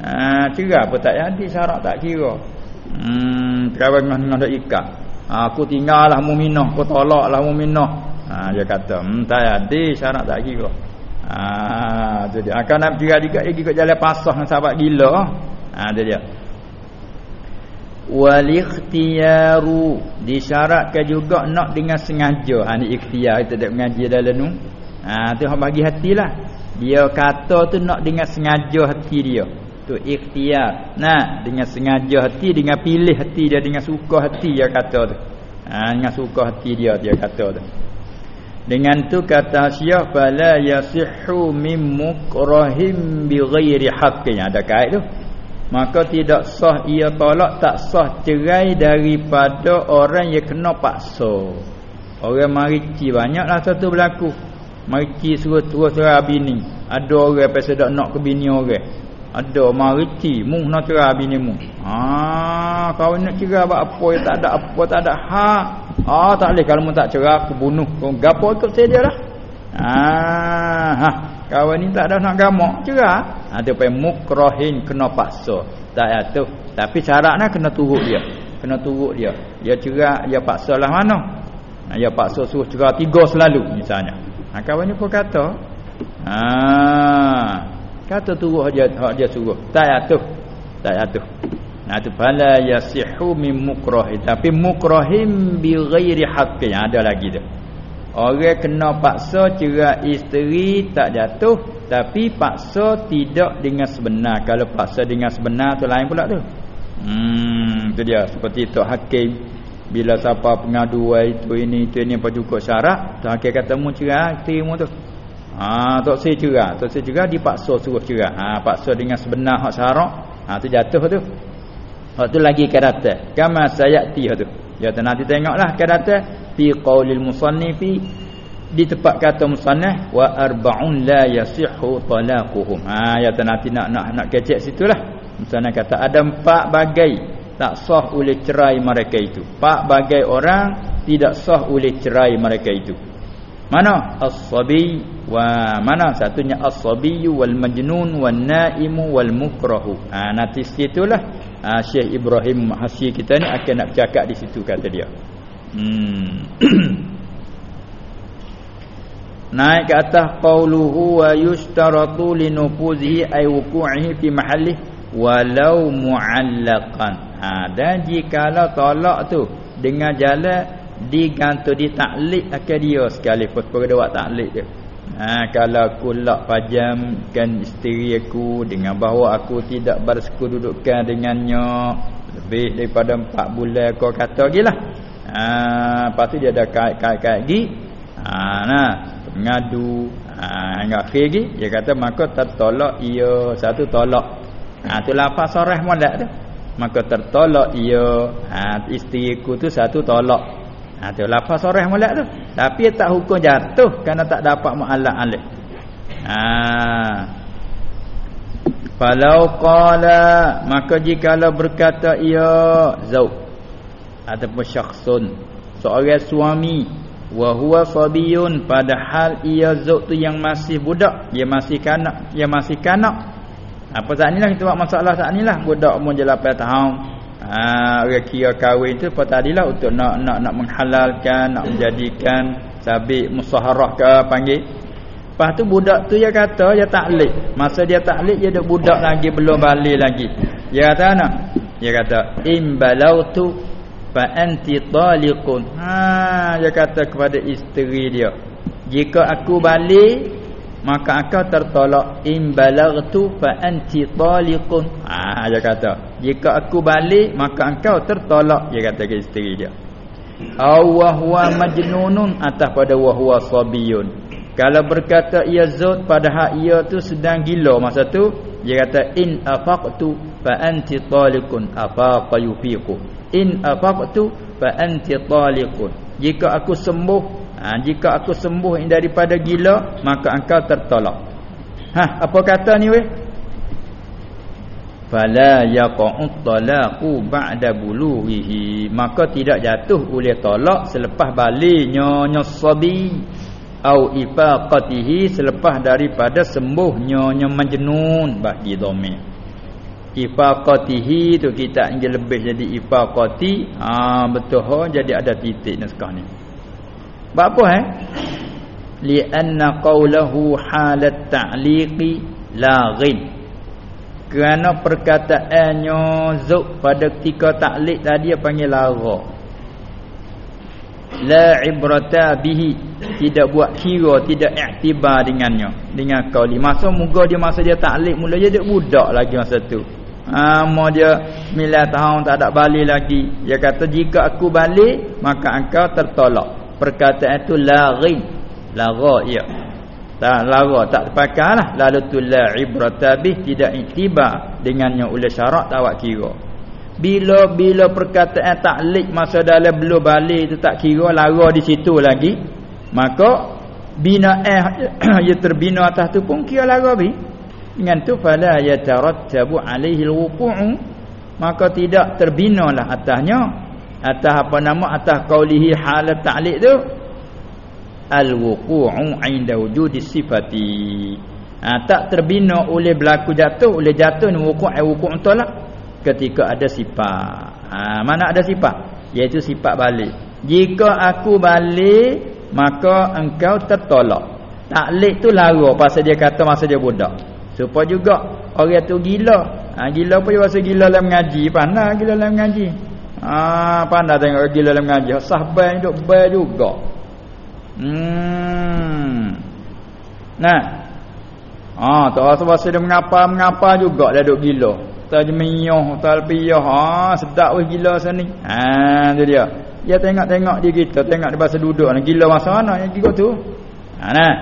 ha cerah apa tak? Jadi syarat tak kira hmm kawan dengan ada ikat ha, aku tinggallah muminah aku tolaklah muminah ha dia kata hmm tak jadi syarat tak kira Ah, tu dia. Akan nak juga juga lagi kat jalan pasah dengan sahabat gila. Ah, tu dia. Wal ikhtiyaru disyaratkan juga nak dengan sengaja. Ha ni ikhtiar kita dak mengaji dalam nu. Ha tu hak bagi hatilah. Dia kata tu nak dengan sengaja hati dia. Tu ikhtiar. Nah, dengan sengaja hati dengan pilih hati dia dengan suka hati dia kata tu. Ha dengan suka hati dia dia kata tu. Dengan tu kata Syekh fala yasihhu min mukrahim bighairi haqqin. Ada kait tu. Maka tidak sah ia tolak tak sah cerai daripada orang yang kena paksa. Orang marici banyaklah satu berlaku. Marici suruh terus cerai bini. Ada orang pasal nak ke bini orang. Ada marici mu nak cerai bini mu. Ha kau nak cerai apa yang tak ada apa tak ada hak. Ah tak boleh kalau mu tak cerah aku bunuh. Kau gapo ikut saya dia lah. Ah ha kawan ni tak ada nak gamak cerah. Ada ha, pai mukrahin kena paksa. Tak ya tu. Tapi syaratnya kena turut dia. Kena turut dia. Dia cerah dia paksa lah mana? Ha, dia paksa suruh cerah tiga selalu misalnya. Ha kawan ni pun kata Ah kata turut dia hak dia suruh. Tak tu. Tak tu. Nah tu fala yasihu min mukrah tapi mukrahim bi ghairi haqqin ada lagi tu. Orang kena paksa cerai isteri tak jatuh tapi paksa tidak dengan sebenar. Kalau paksa dengan sebenar tu lain pula tu. Hmm tu dia seperti tu hakim bila siapa pengadu itu ini itu ini apa cukup syarat tu hakim kata mu cerai isteri mu tu. Ha tak saya cerai, tak saya cerai dipaksa suruh cerai. Ha paksa dengan sebenar hak syarat. Ha tu jatuh tu. Waktu lagi karata. Kama sayati tu. Ya nanti tengoklah karata fi qaulil musannifi di tempat kata musannaf wa arba'un la yasihhu talaquhum. Ha ya nanti nak nak nak kecek situlah. Musannaf kata ada empat bagai tak sah oleh cerai mereka itu. Empat bagai orang tidak sah oleh cerai mereka itu. Mana? As-sabi wa mana? Satunya as-sabi wal majnun wan naimu wal mukrahu. Ha nanti situlah ha, Syekh Ibrahim Hasyi kita ni akan nak bercakap di situ kata dia. Hmm. Naik ke atas qauluhu wa yushtaratu linufuzihi ay wuqu'ihi fi mahallihi walau muallaqan. Ha dan jikalau tolak tu dengan jalan digantung ditaklik akan dia sekalipun pada buat taklik dia. Ha kalau aku lak pajamkan isteri aku dengan bahawa aku tidak bersekududukan dengannya lebih daripada 4 bulan kau kata gilah. Ha lepas tu dia ada kait-kait gi. Ha nah ngadu ha hingga akhir gi dia kata maka tertolak ia satu tolak. Ha tu lafaz sarah molek tu. Maka tertolak ia. Ha isteriku tu satu tolak. Ha tu lafaz sarah molek tu. Tapi tak hukum jatuh kerana tak dapat muallaq alih. Ha Falau qala maka jikalau berkata ia zauj ataupun syakhsun seorang suami wa huwa sabiyun padahal ia zauj tu yang masih budak dia masih kanak dia masih kanak apa saat inilah kita buat masalah saat inilah budak umur je 8 tahun. Ha orang kira kahwin tu apa tadilah untuk nak nak nak menghalalkan, nak menjadikan sabit musaharah ke panggil. Lepas tu budak tu dia kata dia taklid. Masa dia taklid dia duk budak lagi belum balik lagi. Dia kata ana? Dia kata imbalautu fa anti taliqun. Ha dia kata kepada isteri dia. Jika aku balik maka engkau tertolak in balaghtu fa anti taliqun. Ah dia kata. Jika aku balik maka engkau tertolak dia kata ke isteri dia. Aw huwa majnunun atas pada wa huwa sabiyun. Kalau berkata ia zat padahal ia tu sedang gila masa tu dia kata in afaqtu fa anti taliqun afaqa yufiqu. In afaqtu fa anti taliqun. Jika aku sembuh ha, jika aku sembuh daripada gila maka engkau tertolak. Ha apa kata ni weh? Fala yaqa'u talaqu ba'da bulughihi maka tidak jatuh oleh tolak selepas baliknya nyasabi au ifaqatihi selepas daripada sembuhnya nya majnun bagi dhamir ifaqatihi tu kita ingin lebih jadi ifaqati. Ha betul ha jadi ada titik naskah ni Sebab apa eh? Lianna qawlahu halat ta'liqi laghin. Kerana perkataannya zuk pada ketika ta'liq tadi dia panggil lara. La ibrata bihi. Tidak buat kira, tidak iktibar dengannya. Dengan qawli. Masa muka dia masa dia ta'liq mula dia budak lagi masa tu. Ha, dia 9 tahun tak ada balik lagi. Dia kata jika aku balik maka engkau tertolak perkataan itu laghin lagha ya. Tak lagha tak terpakailah lalu tu la ibrata bih tidak iktibar dengannya oleh syarak tak awak kira. Bila bila perkataan taklik masa dalam belum balik itu tak kira lara di situ lagi. Maka bina eh ya terbina atas tu pun kira lara bi dengan tu fala yatarattabu alaihi alwuqu'u maka tidak terbinalah atasnya atas apa nama? Atas qaulihi halat ta'liq tu. Al-wuqu'u 'inda wujudi sifati. Ha, tak terbina oleh berlaku jatuh oleh jatuh ni wuqu' ai wuqu' tolak ketika ada sifat. Ha, mana ada sifat? Iaitu sifat balik. Jika aku balik maka engkau tertolak. Taklik tu lara pasal dia kata masa dia budak. Supaya juga orang tu gila. Ha, gila apa dia rasa gila dalam mengaji. Pandai gila dalam mengaji Ah, pandai tengok gila dalam ngaji. Sahabat hidup baik juga. Hmm. Nah. Ah, tak rasa bahasa dia mengapa mengapa juga dia duk gila. Tajmiyah, talbiyah. Ah, sedap weh gila sini. Ha, tu dia. Dia tengok-tengok dia kita, tengok dia bahasa duduk ni. Gila masa mana yang gigot tu? Ha, nah.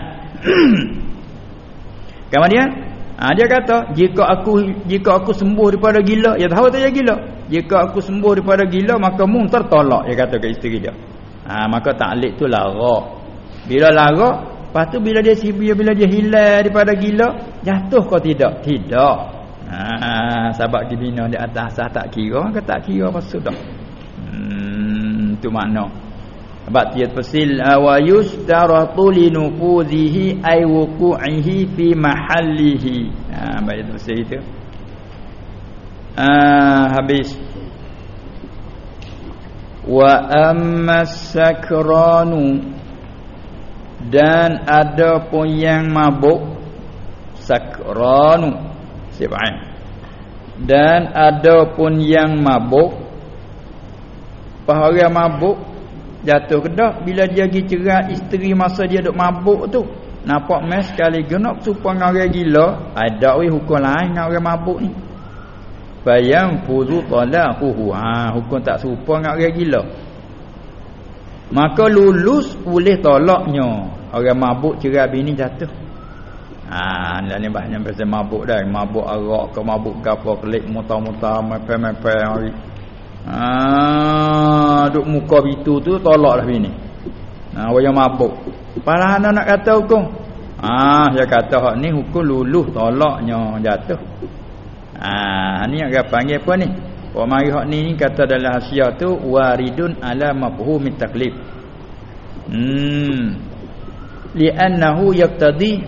Kemudian Ha, dia kata jika aku jika aku sembuh daripada gila, ya tahu tak dia gila. Jika aku sembuh daripada gila maka mung tertolak dia kata ke isteri dia. Ha, maka taklik tu lara. Bila lara, lepas tu bila dia sibuk bila dia hilang daripada gila, jatuh kau tidak? Tidak. Ha, sebab dibina di atas asas tak kira, ke tak kira apa sudah. Hmm, tu makna. Sebab dia pesil wa yustaratu linufudhihi ay wuqu'ihi fi mahallihi. Ha baik pesil itu. Ah habis. Wa amma sakranu dan ada pun yang mabuk sakranu siapa dan ada pun yang mabuk Pahala mabuk jatuh kedak bila dia pergi cerai isteri masa dia duk mabuk tu. Nampak mes sekali genok supaya dengan orang gila, ada weh hukum lain dengan orang mabuk ni. Bayang fuzu talaquhu. Ha, hukum tak serupa dengan orang gila. Maka lulus boleh tolaknya. Orang mabuk cerai bini jatuh. Ha, ni banyak pasal mabuk dah. Mabuk arak ke mabuk gapo kelik muta-muta mepe-mepe hari. Ah, duk muka bitu tu tolaklah bini. Nah, wayang mabuk. Parah anak nak kata hukum. Ah, dia kata hak ni hukum luluh tolaknya jatuh. Ah, ni yang panggil apa ni? Wa mari hak ni kata dalam hasiah tu waridun ala mafhum taklif. Hmm. Li'annahu yaqtadi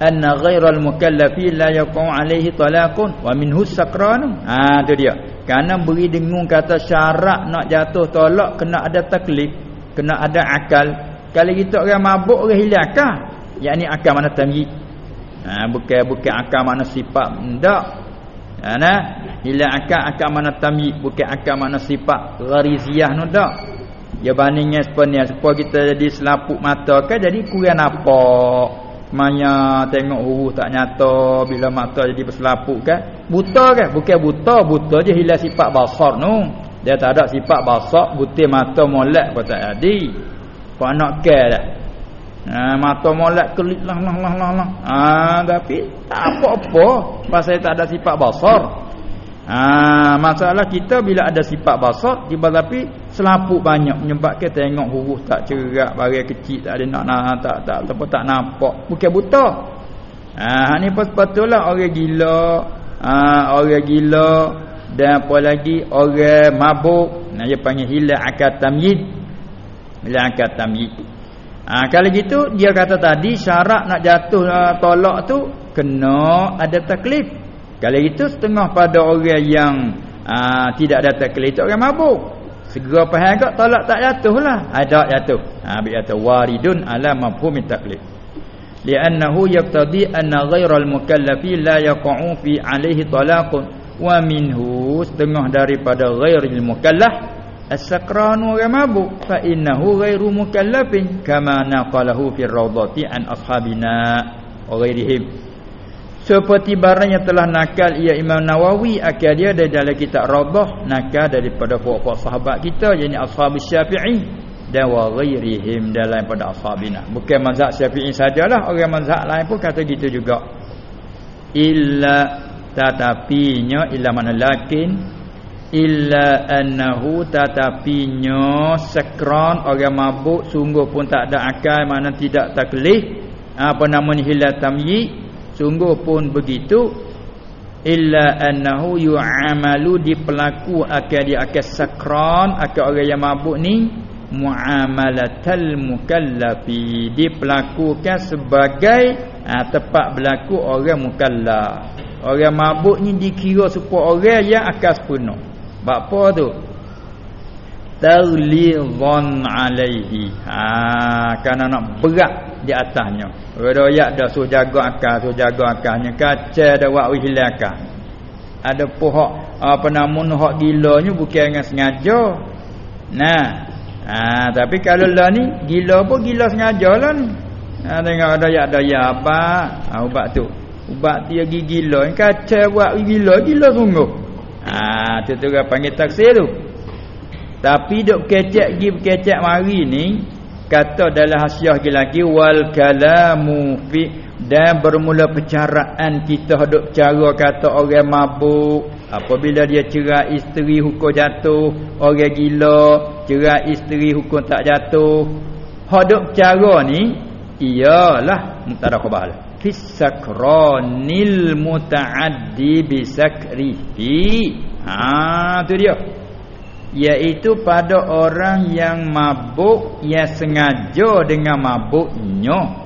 anna ghairal mukallafi la yaqau alaihi talaqun wa minhu sakran. Ah, tu dia. Karena beri dengung kata syarat nak jatuh tolak kena ada taklif, kena ada akal. Kalau kita orang mabuk orang hilang akal. Ni akal mana tamyiz. Ha, bukan bukan akal mana sifat ndak. Ha, nah, hilang akal akal mana tamyiz, bukan akal mana sifat ghariziyah nu ndak. Ya bandingnya sebenarnya supaya kita jadi selaput mata kan jadi kurang nampak. Manya tengok huru tak nyata bila mata jadi berselaput kan? Buta kan? Bukan buta, buta je hilang sifat basar tu. Dia tak ada sifat basar, butir mata molek pun tak ada. Kau nak ke dah. Ha, mata molek kelip lah lah lah lah lah. Ha, tapi tak apa-apa pasal tak ada sifat basar. Ha, masalah kita bila ada sifat basar tiba tapi selaput banyak menyebabkan tengok huruf tak cerak bagi kecil tak ada nak nak tak tak apa tak nampak bukan buta. Ha ni patutlah orang gila, ha, orang gila dan apa lagi orang mabuk nah dia panggil hilang akal tamyiz. Hilang akal tamyiz. Ha, kalau gitu dia kata tadi syarat nak jatuh uh, tolak tu kena ada taklif. Kalau itu setengah pada orang yang ah, tidak ada taklif orang mabuk. Segera faham kak tolak tak jatuhlah. Ada jatuh. Ha bi jatuh waridun ala mafhum taklif. Yaqtadi anna ghairal mukallafi la yaqa'u fi 'alaihi talaqun wa minhu setengah daripada wa mabuk fa innahu ghairu mukallafin kama naqalahu fi rawdati an ashabina wa ghairihim seperti barang yang telah nakal ia Imam Nawawi akal dia dari dalam kitab Radah nakal daripada puak-puak sahabat kita yakni ashab Syafi'i dan wa ghairihim dalam pada ashabina. Bukan mazhab Syafi'i sajalah orang mazhab lain pun kata gitu juga. Illa tatapinya illa mana lakin illa annahu tatapinya sakran orang mabuk sungguh pun tak ada akal mana tidak taklih apa nama ni hilal tamyi sungguh pun begitu. Illa annahu yu'amalu di pelaku akan dia akan sakran akan orang yang mabuk ni muamalatal mukallafi diperlakukan sebagai ha, tepat berlaku orang mukallaf orang mabuk ni dikira supaya orang yang akan sepenuh apa tu taghlidzan alaihi ha kerana nak berat di atasnya. Royak dah suruh jaga akal, suruh jaga akalnya. Kaca dah buat akal. Ada pohok apa nama hak gilanya bukan dengan sengaja. Nah. Ha, tapi kalau lah ni gila pun gila sengaja lah ni. Ha, tengok ada ya ada ya apa? Ha, ubat tu. Ubat dia gigi gila. Kaca buat gila, gila sungguh. Ha, tu tu panggil taksir tu. Tapi dok kecek gi kecek mari ni kata dalam hasiah lagi wal kalamu fi dan bermula percaraan kita hidup cara kata orang mabuk apabila dia cerai isteri hukum jatuh orang gila cerai isteri hukum tak jatuh. Hidup cara ni ialah mutada khabar fisakranil mutaaddi bisakrihi ha tu dia. Iaitu pada orang yang mabuk yang sengaja dengan mabuknya.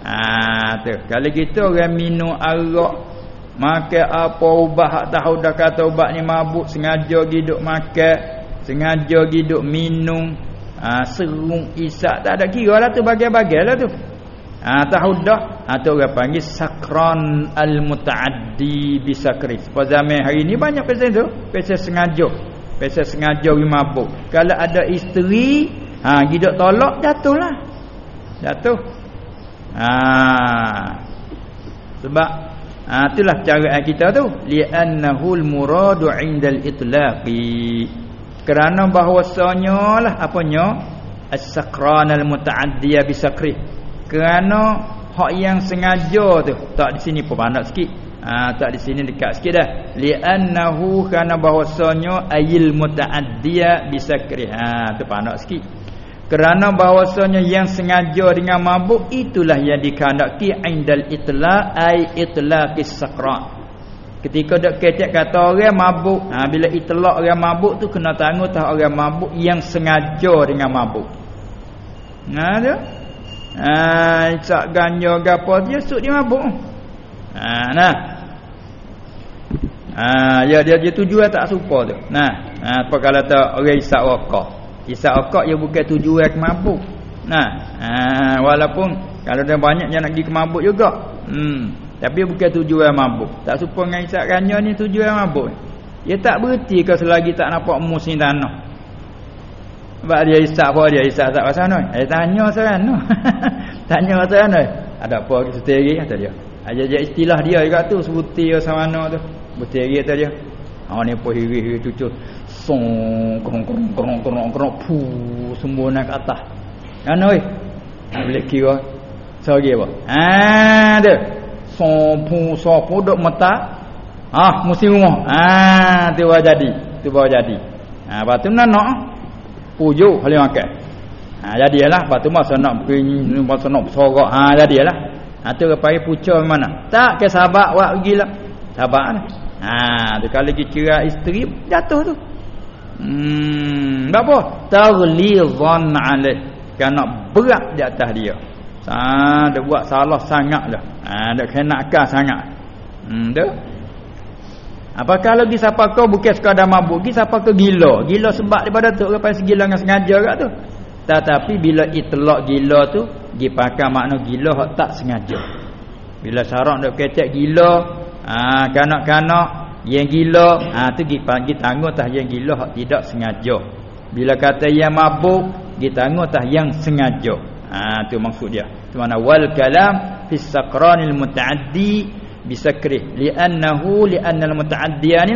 Ah tu. Kalau kita orang minum arak makan apa ubah hak tahu dah kata ubat ni mabuk sengaja giduk makan, sengaja giduk minum, ah serung isak tak ada kira lah tu bagai-bagai lah tu. Ah tahu dah atau orang panggil sakran al-mutaaddi bisakri. Pada zaman hari ni banyak pasal tu, pasal sengaja. Pasal sengaja we mabuk. Kalau ada isteri, ha giduk tolak jatuhlah. Jatuh. Ha. Sebab ha, itulah cara kita tu li'annahu al-muradu 'indal itlaqi. Kerana bahwasanya lah apanya as-sakran al-muta'addiyah bisakri. Kerana hak yang sengaja tu tak di sini perbanyak sikit. Ha, tak di sini dekat sikit dah. Li'annahu kerana bahwasanya ayil muta'addiyah bisakri. Ha tu pandai sikit kerana bahwasanya yang sengaja dengan mabuk itulah yang dikehendaki indal itla ai itlaqis sakra ketika dak ketek kata orang mabuk ha, bila itlaq orang mabuk tu kena tangguh tah orang mabuk yang sengaja dengan mabuk. Nah tu. Ha isak ganja gapo dia suk dia mabuk. Ha nah. Ha ya dia dia tujuan tak suka tu. Nah ha apa kalau tak orang isak wakaf Isap okak dia bukan tujuan ke mabuk. Nah, ha, walaupun kalau dia banyak yang nak pergi ke mabuk juga. Hmm, tapi bukan tujuan mabuk. Tak serupa dengan isap ranya ni tujuan mabuk. Dia tak berhenti ke selagi tak nampak mus ni tanah. Sebab dia isap apa dia isap tak pasal noi. Eh tanya sana. tanya sana. Ada apa ke seteri kata dia. Aja je istilah dia juga tu sebutir sama mana tu. Berteri kata dia. Ha ni apa hiri-hiri cucu song krong krong krong krong krong pu semua naik ke atas kan oi boleh kira sagi apa ha dia song pu so pu dok mata ah musim rumah. Ha tu bawa jadi. Tu bawa jadi. Ha lepas tu nak puju boleh makan. Ha jadilah. Lepas tu masa nak pergi masa nak sorak ha jadilah. Ha tu pagi puca mana tak ke sahabat wak pergilah. Sahabat ni. Ha tu kalau kita cerai isteri jatuh tu. Hmm, apa? Taghlidhan 'alaih. Kerana berat di atas dia. Ha, dia buat salah sangatlah. Ha, dia kena akal sangat. Hmm, tu. Apa kalau gi siapa kau bukan sekadar mabuk, gi siapa kau gila. Gila sebab daripada tu orang pasal gila dengan sengaja kat tu. Tetapi bila itlak gila tu, gi pakai makna gila hak tak sengaja. Bila syarat nak ketek gila, ha, kanak-kanak yang gila ha tu kita panggil tangguh tah yang gila hak tidak sengaja bila kata yang mabuk kita tangguh tah yang sengaja ha tu maksud dia tu mana wal kalam fi saqranil mutaaddi bisakrih li'annahu li'anna al mutaaddiyan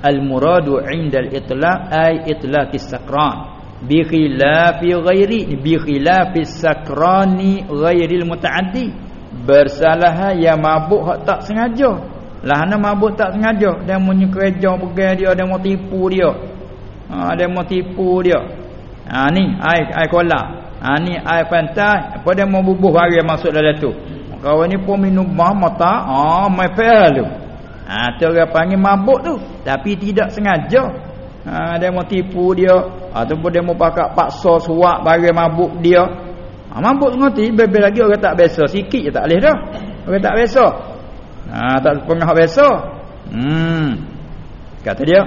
al muradu 'inda al itlaq ay itlaq as saqran bi khilafi ghairi bi khilafi sakrani ghairi al mutaaddi bersalah yang mabuk hak tak sengaja lah ana mabuk tak sengaja dia mau kerja pegang dia dia mau tipu dia. Ha dia mau tipu dia. Ha ni air air kola. Ha ni air pantai mau bubuh hari masuk dalam tu. Kawan ni pun minum bah mata ah mai pel tu. Ha tu orang panggil mabuk tu tapi tidak sengaja. Ha dia mau tipu dia ataupun dia mau pakai paksa suak bagi mabuk dia. Ha mabuk ngoti bebe lagi orang tak biasa sikit je tak boleh dah. Orang tak biasa. Ha tak pengah biasa. Hmm. Kata dia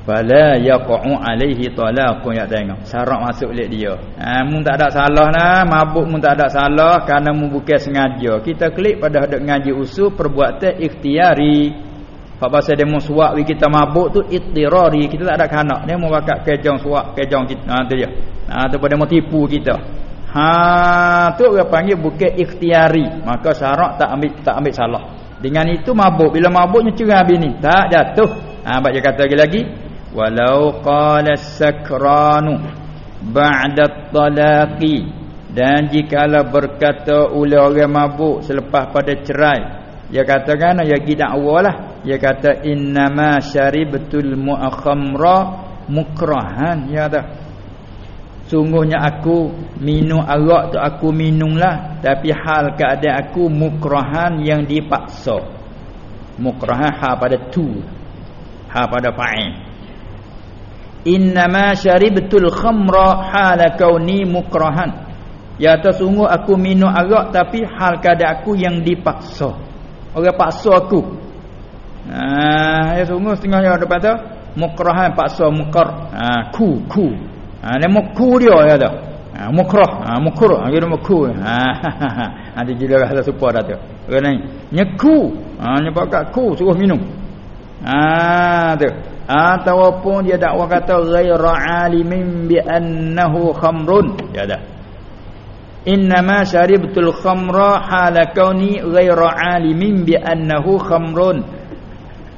Fala yaqa'u alaihi talaqun ya tengok. Syarat masuk lek dia. Ha mun tak ada salah nah, mabuk mun tak ada salah kerana mun bukan sengaja. Kita klik pada hendak ngaji usul perbuatan ikhtiari. Apa pasal dia mau suak kita mabuk tu ittirari. Kita tak ada kanak. Dia mau bakak kejong suak, kejong kita. Ha tu dia. Ha tu pada mau tipu kita. Ha tu orang panggil bukan ikhtiari. Maka syarat tak ambil tak ambil salah. Dengan itu mabuk. Bila mabuknya cerah bini, tak jatuh. Ha baca kata lagi lagi. Walau qala sakranu ba'da talaqi dan jikalau berkata oleh orang mabuk selepas pada cerai dia katakan ya gidak awalah dia kata innama syaribtul mu'akhamra mukrahan ya dah Sungguhnya aku minum arak tu aku minumlah tapi hal keadaan aku mukrahan yang dipaksa. Mukrahan ha pada tu. Ha pada fa'il. Innama syaribtul khamra hala kauni mukrahan. Ya sungguh aku minum arak tapi hal keadaan aku yang dipaksa. Orang paksa aku. Ha ya sungguh setengah ya depan tu. Mukrahan paksa mukar. Ha ku ku. Ha nama ku dia ya tu ha mukrah. Ha ha dia ku. Ha ada gila bahasa supa dah tu. Orang ni nyeku. Ha nyebab kat ku suruh minum. Ha tu ataupun dia dakwa kata ghaira alimin bi annahu khamrun. Ya dah. Innama syaribtul khamra hala kauni ghaira alimin bi annahu khamrun.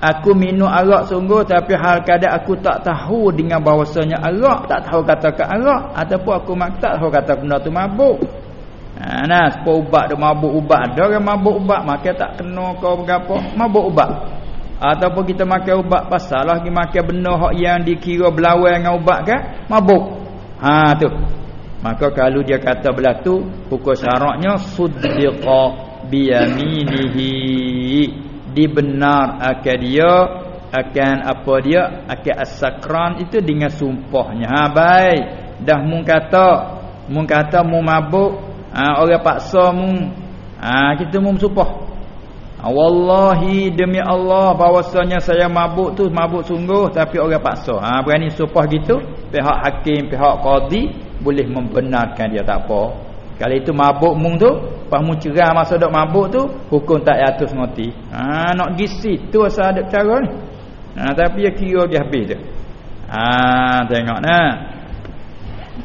Aku minum arak sungguh tapi hal kada aku tak tahu dengan bahawasanya arak tak tahu kata ke arak ataupun aku tak tahu kata benda tu mabuk. Ha nah sepuluh ubat tu mabuk ubat. Ada orang mabuk ubat maka tak kena kau berapa. Mabuk ubat ataupun kita makan ubat pasalah kita makan benda hak yang dikira berlawan dengan ubat kan mabuk. Ha tu. Maka kalau dia kata belah tu hukum syaraknya suddiqa biyaminihi. Dibenar akan dia akan apa dia akan asakran itu dengan sumpahnya. Ha baik. Dah mung kata mung kata mu mabuk ha, orang paksa mu ha, kita mu sumpah Ah, wallahi demi Allah bahwasanya saya mabuk tu mabuk sungguh tapi orang paksa. Ha berani supah gitu, pihak hakim, pihak qadi boleh membenarkan dia tak apa. Kalau itu mabuk mung tu, pas mu cerah masa dok mabuk tu, hukum tak atus ngoti. Ha nak gisi tu asal ada cara ni. Ha tapi dia kira dia habis tu. Ha tengok nah.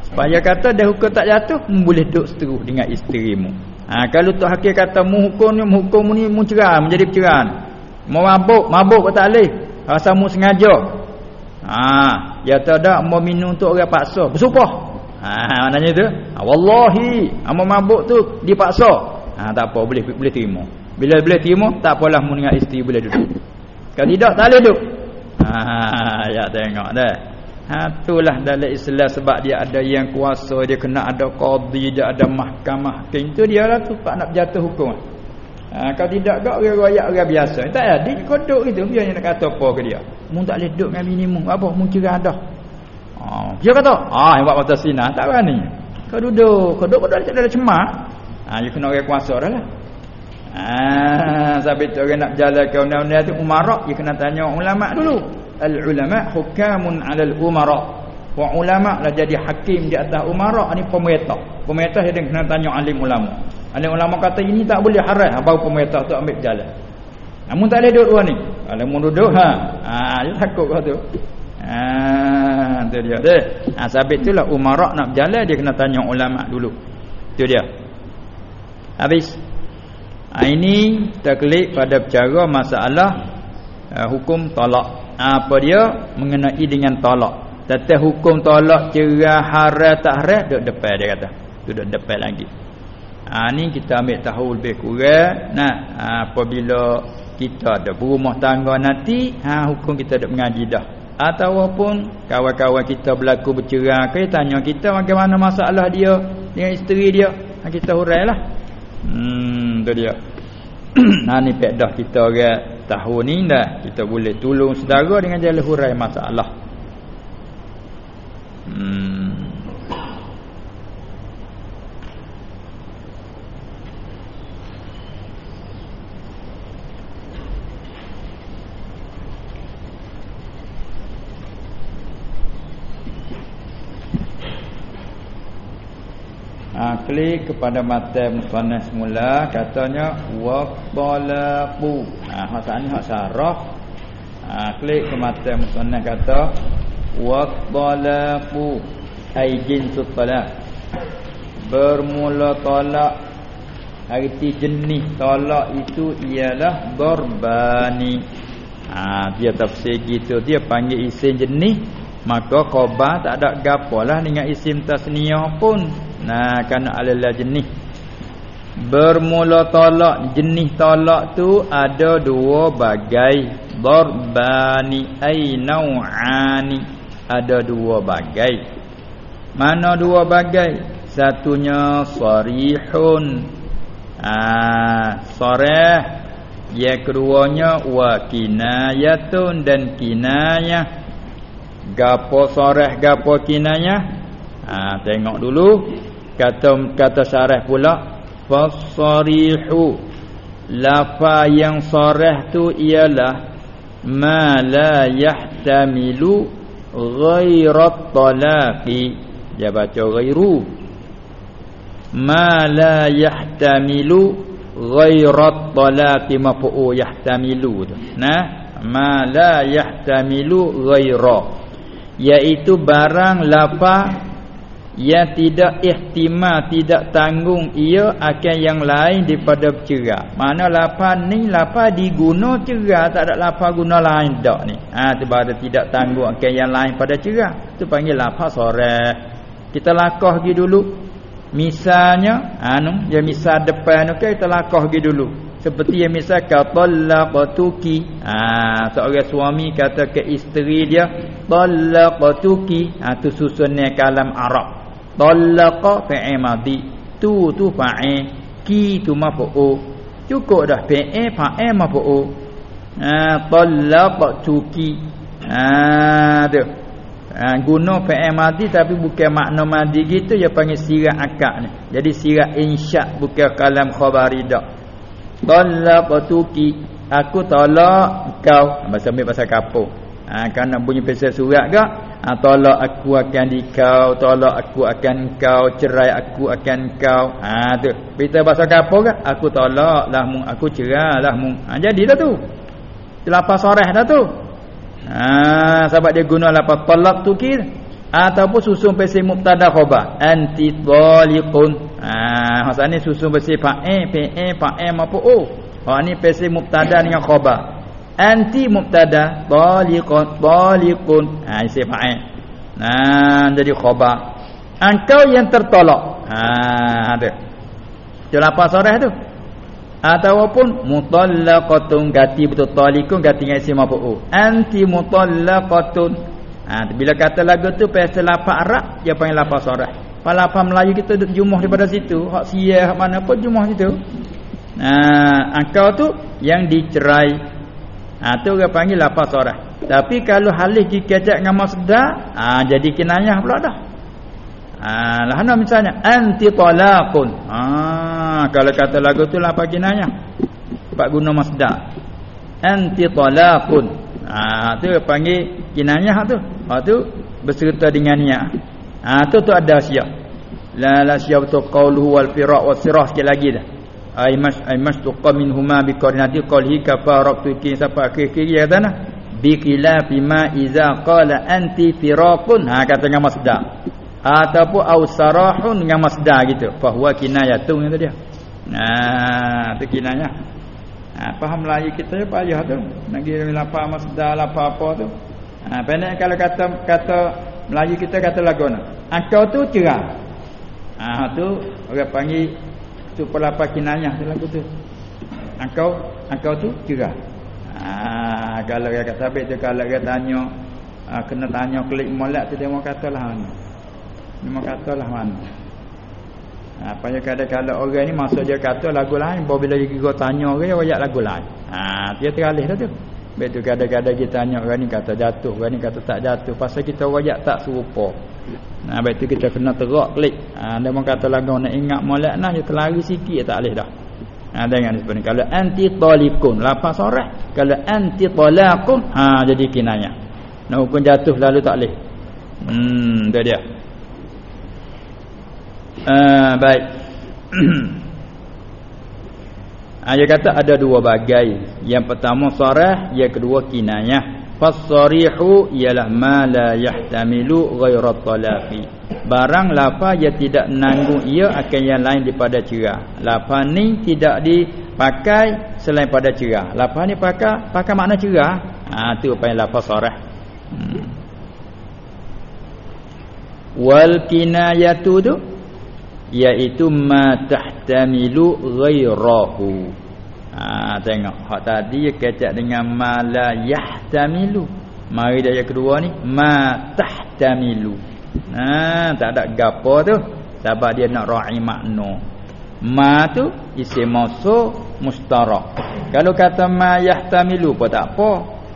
Supaya kata dah hukum tak jatuh, boleh duduk seterus dengan isterimu. Ha, kalau tu hakim kata mu hukum ni hukum ni mu cerah menjadi pencerahan. Mau mabuk, mabuk tak boleh. Rasa mu sengaja. Ha, ya tak ada mau minum tu orang paksa. Bersumpah. Ha, maknanya tu. Ha, wallahi, amo mabuk tu dipaksa. Ha, tak apa boleh boleh terima. Bila boleh terima, tak apalah mu dengan isteri boleh duduk. Kalau tidak tak boleh duduk. Ha, ya tengok dah. Ha itulah dalam Islam sebab dia ada yang kuasa dia kena ada qadi dia ada mahkamah. Itu dia lah tu tak nak jatuh hukum. Ha kalau tidak gak orang royak orang biasa. Tak ada dia kodok gitu dia nak kata apa ke dia. Mu tak boleh duduk dengan minimum apa mu kira ada. Ha dia kata, ah yang buat mata sina tak berani. Kau duduk, kau duduk kau tak ada cemak. Ha dia kena orang kuasa dah lah. Ha sampai tu orang nak jalan ke undang-undang tu umarak dia kena tanya ulama dulu al ulama hukamun alal umara. Wa ulama lah jadi hakim di atas umara ni pemerintah. Pemerintah dia kena tanya alim ulama. Alim ulama kata ini tak boleh haram. Baru pemerintah tu ambil jalan. Namun tak ada duduk dua ni. Mau duduk ha. Ha takut kau tu. Ha tu dia deh. Ha sabit itulah umara nak berjalan dia kena tanya ulama dulu. Tu dia. Habis. Ha, ini terklik pada bicara masalah uh, hukum talak apa dia? Mengenai dengan tolak. Tetapi hukum tolak cerah haram tak haram duduk depan dia kata. Duduk depan lagi. Ha ni kita ambil tahu lebih kurang. Nah apabila kita ada berumah tangga nanti ha hukum kita dak mengaji dah. Ataupun kawan-kawan kita berlaku bercerai ke tanya kita bagaimana masalah dia dengan isteri dia. Ha, kita hurailah. Hmm tu dia. Ha ni pek dah kita orang tahun ni dah. Kita boleh tolong saudara dengan jalan hurai masalah hmm Ha, klik kepada mata musannaf semula katanya waqtalaqu. Ha hak ni hak sarah. Ha klik ke mata musannaf kata waqtalaqu ai jinsu talaq. Bermula talak arti jenis talak itu ialah darbani. Ha dia tafsir gitu dia panggil isim jenis maka khabar tak ada gapalah dengan isim tasniyah pun Nah kerana adalah jenis Bermula tolak Jenis tolak tu ada dua bagai. Darbani ay naw'ani Ada dua bagai. Mana dua bagai? Satunya sarihun. Ah, Sarih. Yang keduanya Wa kinayatun dan kinayah. Gapo soreh gapo kinayah? Ha tengok dulu kata kata syarah pula fasarihu lafa yang soreh tu ialah ma la yahtamilu ghairat talaqi. Dia baca ghairu. Ma la yahtamilu ghairat talaqi. Mafu'u yahtamilu tu. Nah? Ma la yahtamilu ghaira. Iaitu barang lafaz yang tidak ihtimal tidak tanggung ia akan yang lain daripada cerah mana lafaz ni lafaz diguna cerah tak ada lafaz guna lain dak ni. Ha baru tidak tanggung akan yang lain pada cerah tu panggil lafaz sore kita lakah gi dulu. Misalnya anu ha, ya misal depan tu kita lakah gi dulu. Seperti yang misal qatallaqtuki ah ha, seorang suami kata ke isteri dia talaqtuki ah ha, tu susunnya kalam arab Talaqa fi'il madhi. Tu tu fa'il, ki tu maf'ul. Cukup dah fi'il fa'il maf'ul. Ha talaqtuki. Ha tu. Ha, guna fi'il madhi tapi bukan makna madhi gitu dia panggil sirah akad ni. Jadi sirah insya bukan kalam khabari dak. Talaqtuki. Aku tolak kau. Bahasa ambil pasal kapur. Ha, kerana bunyi pesan surat ke ha, tolak aku akan dikau tolak aku akan kau cerai aku akan kau. Ha tu. Kita bahasa apa ke aku tolak lah mu aku cerai lah mu ha, jadi dah tu. Lapas soreh dah tu. Ha sebab dia guna lapas tolak tu kir ataupun susun pesi mubtada khabar anti taliqun ha maksudnya susun pesi fa'e fa'e fa'e mapu oh ha ni pesi mubtada dengan khabar anti mubtada taliqun taliqun. Ha isi fa'il. Nah jadi khabar engkau yang tertolak. Ha ada. Itu apa sorah tu. Ataupun mutallaqatun gati betul talikun gati dengan isi maf'ul anti mutallaqatun ha bila kata lagu tu pasal lafaz arab dia panggil lafaz sorah kalau lafaz Melayu kita jumuh daripada situ hak sia hak mana pun jumuh situ. Ha engkau tu yang dicerai Ha tu orang panggil lafaz sorah. Tapi kalau halih dikecek dengan masdar, ha jadi kinayah pula dah. Ha lah misalnya anti talaqun. Ha kalau kata lagu tu lafaz kinayah. Pak guna masdar. Anti talaqun. Ha tu panggil kinayah tu. Ha tu berserta dengan niat. Ha tu tu ada siap. La la siap tu qauluhu wal firaq was sirah sikit lagi dah ay mas ay mas tuqa minhuma bi qarinati qalhi kafaratu ki siapa akhir kiri kata nah bi khilafi ma iza qala anti firaqun ha kata dengan masdar. Ataupun au sarahun dengan masdar gitu. Fa huwa kinayatun itu dia. Nah tu kinayah. Ha, faham Melayu kita ya payah tu. Nak kira lapa masdar lapa apa tu. Ha pendek kalau kata kata Melayu kita kata lagu nak engkau tu cerah. Ha tu orang panggil tu pelapa kinayah tu lagu tu. Engkau engkau tu cerah. Ha, kalau dia kata habis tu kalau dia tanya ha, kena tanya klik molek tu dia mau katalah mana. Dia mau katalah mana. Ha, apa yang kadang-kadang orang ni masa dia kata lagu lain bawa bila dia tanya orang dia wajak lagu lain. Ha, dia teralih dah tu. Betul kadang-kadang kita tanya orang ni kata jatuh, orang ni kata tak jatuh. Pasal kita wajak tak serupa. Nah, baik tu kita kena terak klik. Ha, dia orang kata lagu nak ingat molek nah, dia terlari sikit tak boleh dah. Ha, dengan sebenarnya. Kalau anti talikun, lapan sore. Kalau anti talakun, ha, jadi kinanya. Nak hukum jatuh lalu tak boleh. Hmm, tu dia. Uh, baik. Ha, dia kata ada dua bagai. Yang pertama sarah, yang kedua kinayah. Fasarihu ialah ma la yahtamilu ghairat talaqi. Barang lafaz yang tidak nanggung ia akan yang lain daripada cerah. Lafaz ni tidak dipakai selain pada cerah. Lafaz ni pakai pakai makna cerah. Ha tu apa yang lafaz sarah. Hmm. Wal kinayatu tu iaitu ma tahtamilu ghairahu ha tengok. Hak tadi kecak dengan ma la yahtamilu. Mari dia yang kedua ni ma tahtamilu. Ha tak ada gapo tu. Sebab dia nak ra'i makna. Ma tu isim mausul mustarak kalau kata ma yahtamilu pun tak apa?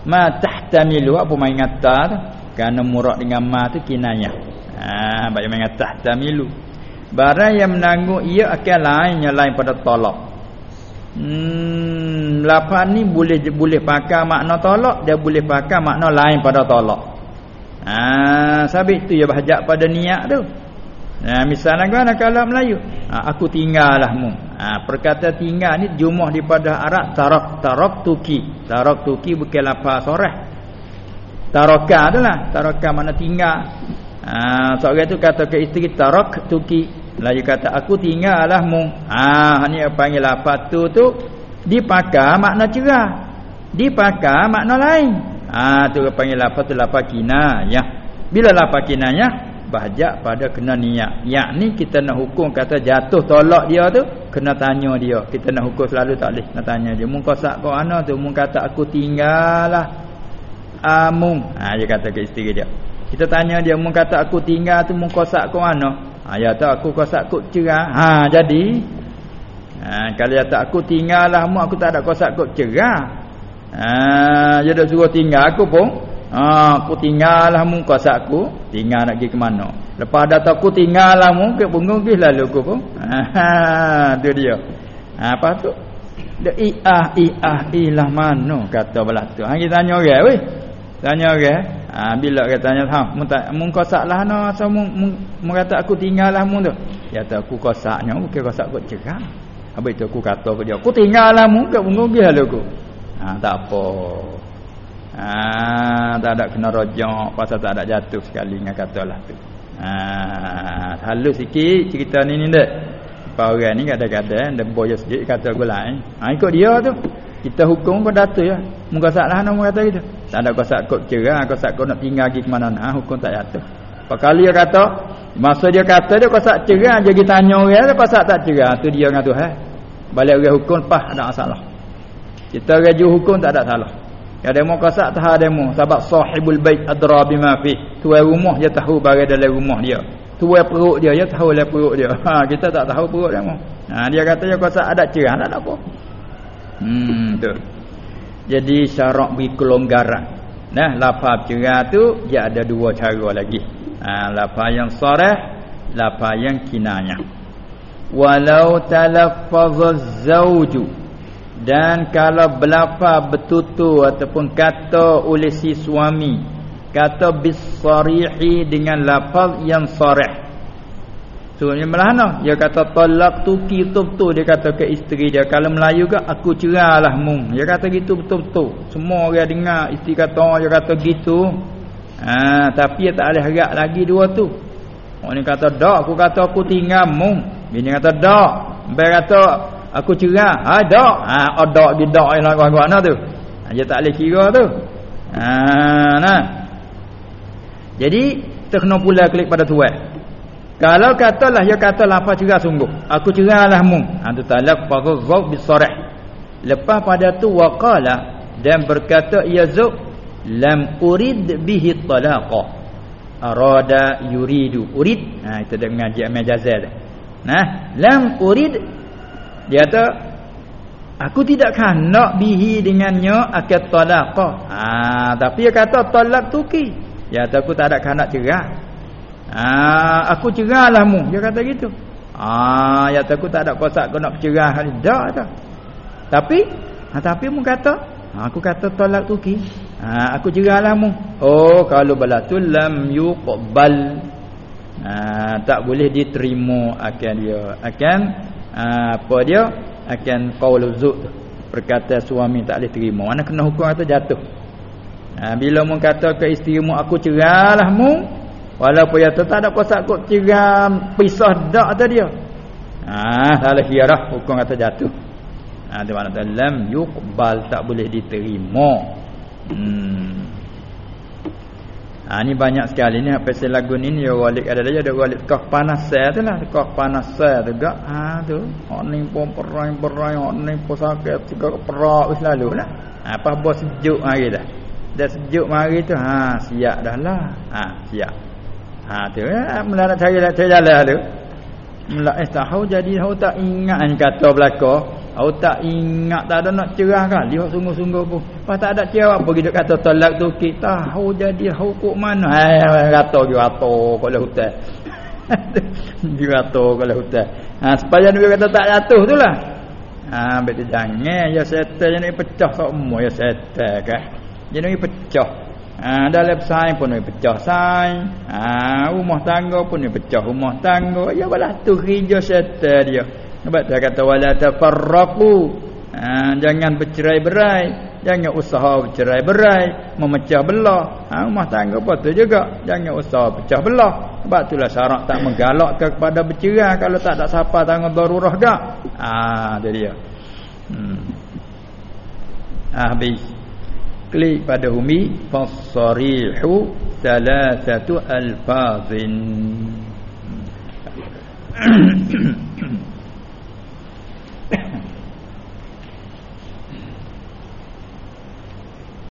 Ma tahtamilu apa main ngata tu? Kerana murak dengan ma tu kinayah. Ha baik mengatakan tamilu barang yang menanggung ia akan lainnya lain pada tolak hmm lapan ni boleh boleh pakai makna tolak dia boleh pakai makna lain pada tolak ha sabit tu ya bahajak pada niat tu Nah, misalnya kan kalau Melayu, ha, aku tinggallah mu. Ha, perkata tinggal ni jumlah daripada Arab tarak tarak tuki. Tarak tuki bukan lapar sore. Taraka adalah taraka mana tinggal. Ha, seorang tu kata ke isteri tarak tuki. Melayu kata aku tinggallah mu. Ha, ni panggil lapar tu tu dipakai makna cerah. Dipakai makna lain. Ha, tu panggil lapar tu lapar kina ya. Bila lapar kinanya bahajak pada kena niat. Yakni kita nak hukum kata jatuh tolak dia tu kena tanya dia. Kita nak hukum selalu tak boleh nak tanya dia. Mun kosak kau ana tu mun kata aku tinggallah amung. Ha dia kata ke isteri dia. Kita tanya dia mun kata aku tinggal tu mun kosak kau ana. Ha ya tak aku kosak kau cerah. Ha jadi ha kalau dia tak aku tinggallah mu aku tak ada kosak kau cerah. Ha dia dah suruh tinggal aku pun Ha, aku tinggallah mu kuasa aku, tinggal nak pergi ke mana. Lepas dah tahu aku tinggallah mu ke bungung pergi lalu aku pun. Ha, tu dia. Ha, apa tu? Dia iah iah ilah mana kata belah tu. Ha, kita tanya orang weh. Tanya orang. Ha, bila kita tanya ha, mu tak mu kuasalah no asal mu, mu, mu kata aku tinggallah mu tu. Ya tak aku kuasanya bukan kuasa aku cerah. Habis tu aku kata ke dia, aku tinggallah mu ke bungung pergi lalu aku. Ha, tak apa. Ah, tak ada kena rojak pasal tak ada jatuh sekali dengan katalah tu. Ah, halus sikit cerita ni ni dak. Apa orang ni kadang-kadang dia boya sikit kata aku lain. Ha ikut dia tu. Kita hukum kau datu ya. Muka salah nama kata gitu. Tak ada kau sak kau cerah, kau nak tinggal pergi ke mana nah hukum tak jatuh. Apa kali dia kata, masa dia kata dia kau sak cerah je kita tanya orang dia pasal tak cerah tu dia dengan Tuhan. Balik orang hukum pas ada masalah. Kita raju hukum tak ada salah. Ya demo kasak tahu demo sebab sahibul bait adra bima fi. Tuan rumah dia tahu barang dalam rumah dia. Tuan perut dia dia tahu dalam perut dia. Ha kita tak tahu perut demo. Ha dia kata dia kasak ada cerah tak ada apa. Hmm tu. Jadi syarat beri kelonggaran. Nah lafaz cerah tu dia ada dua cara lagi. Ha lafaz yang sarah, lafaz yang kinayah. Walau talaffaz zawju dan kalau belapa betutu ataupun kata oleh si suami kata bisarihi dengan lafaz yang sarih Sebenarnya melana dia kata talak tu betul-betul dia kata ke isteri dia. Kalau Melayu ke aku cerahlah mung. Dia kata gitu betul-betul. Semua orang dengar isteri kata dia kata gitu. Ha, tapi dia tak boleh harap lagi dua tu. Orang ni kata dak aku kata aku tinggal mung. Bini kata dak Baik kata aku cerah. Ada ha ada bidak yang lagu mana tu. Ha, dia tak boleh kira tu. Ha nah. Jadi terkena pula klik pada tuan kalau katalah dia kata lafaz cerah sungguh aku cerahlah mu ha tu talak fadhab bisarih lepas pada tu waqala dan berkata ya zub lam urid bihi talaqa arada yuridu urid ha itu dah mengaji majazah nah lam urid dia kata aku tidak nak bihi dengannya akad talaq. Ha tapi dia kata talak tuki. Dia kata aku tak ada nak cerah. Ha aku cerahlah mu. Dia kata gitu. Dia kata aku tak ada kuasa aku nak cerah dak tak. Tapi ha tapi mu kata ha, aku kata talak tuki. Ha aku cerahlah mu. Oh kalau balatul lam yuqbal. Ha tak boleh diterima akan dia. Akan ha, apa dia akan qaul zuk perkata suami tak boleh terima mana kena hukum atau jatuh ha, bila mu kata ke isteri mu aku cerahlah mu walaupun ya tak ada kuasa aku cerah pisah dak atau dia. Ah ha, salah kira hukum atau jatuh. Ha, di mana dalam yuqbal tak boleh diterima. Hmm. Ha ni banyak sekali ni apa pasal lagu ni ni walik ada dia ada walik kah panas saya tu lah kah panas saya tu gak ha tu. Ni pun perai perai ni pun sakit juga perak selalu lah. Ha, apa bos sejuk hari dah. Dah sejuk hari tu ha siap dah lah. Ha siap ha tu mula nak cari jalan tu mula eh tahu jadi tahu tak ingat ni kata belaka Aku tak ingat tak ada nak cerah kali hok sungguh-sungguh pun. Pas tak ada cerah apa kita kata talak tu kita tahu jadi hukum mana. Hai kata gi ato kalau hutan. Gi ato kalau hutan. Ha supaya dia kata tak jatuh tu lah. Ha betul jangan ya setan ni pecah semua ya setan kan. Jadi pecah. Ha dalam sain pun ni pecah sain. Ha rumah tangga pun ni pecah rumah tangga. Ya balah tu kerja setan dia. Sebab dia kata wala tafarraqu. Ha jangan bercerai-berai, jangan usaha bercerai-berai, memecah belah. Ha rumah tangga apa tu juga, jangan usaha pecah belah. Sebab itulah syarat tak menggalak kepada bercerai kalau tak ada siapa tanggung darurah dak. Ha dia. Hmm. Ha, habis klik pada humi fasarihu salasatu alfazin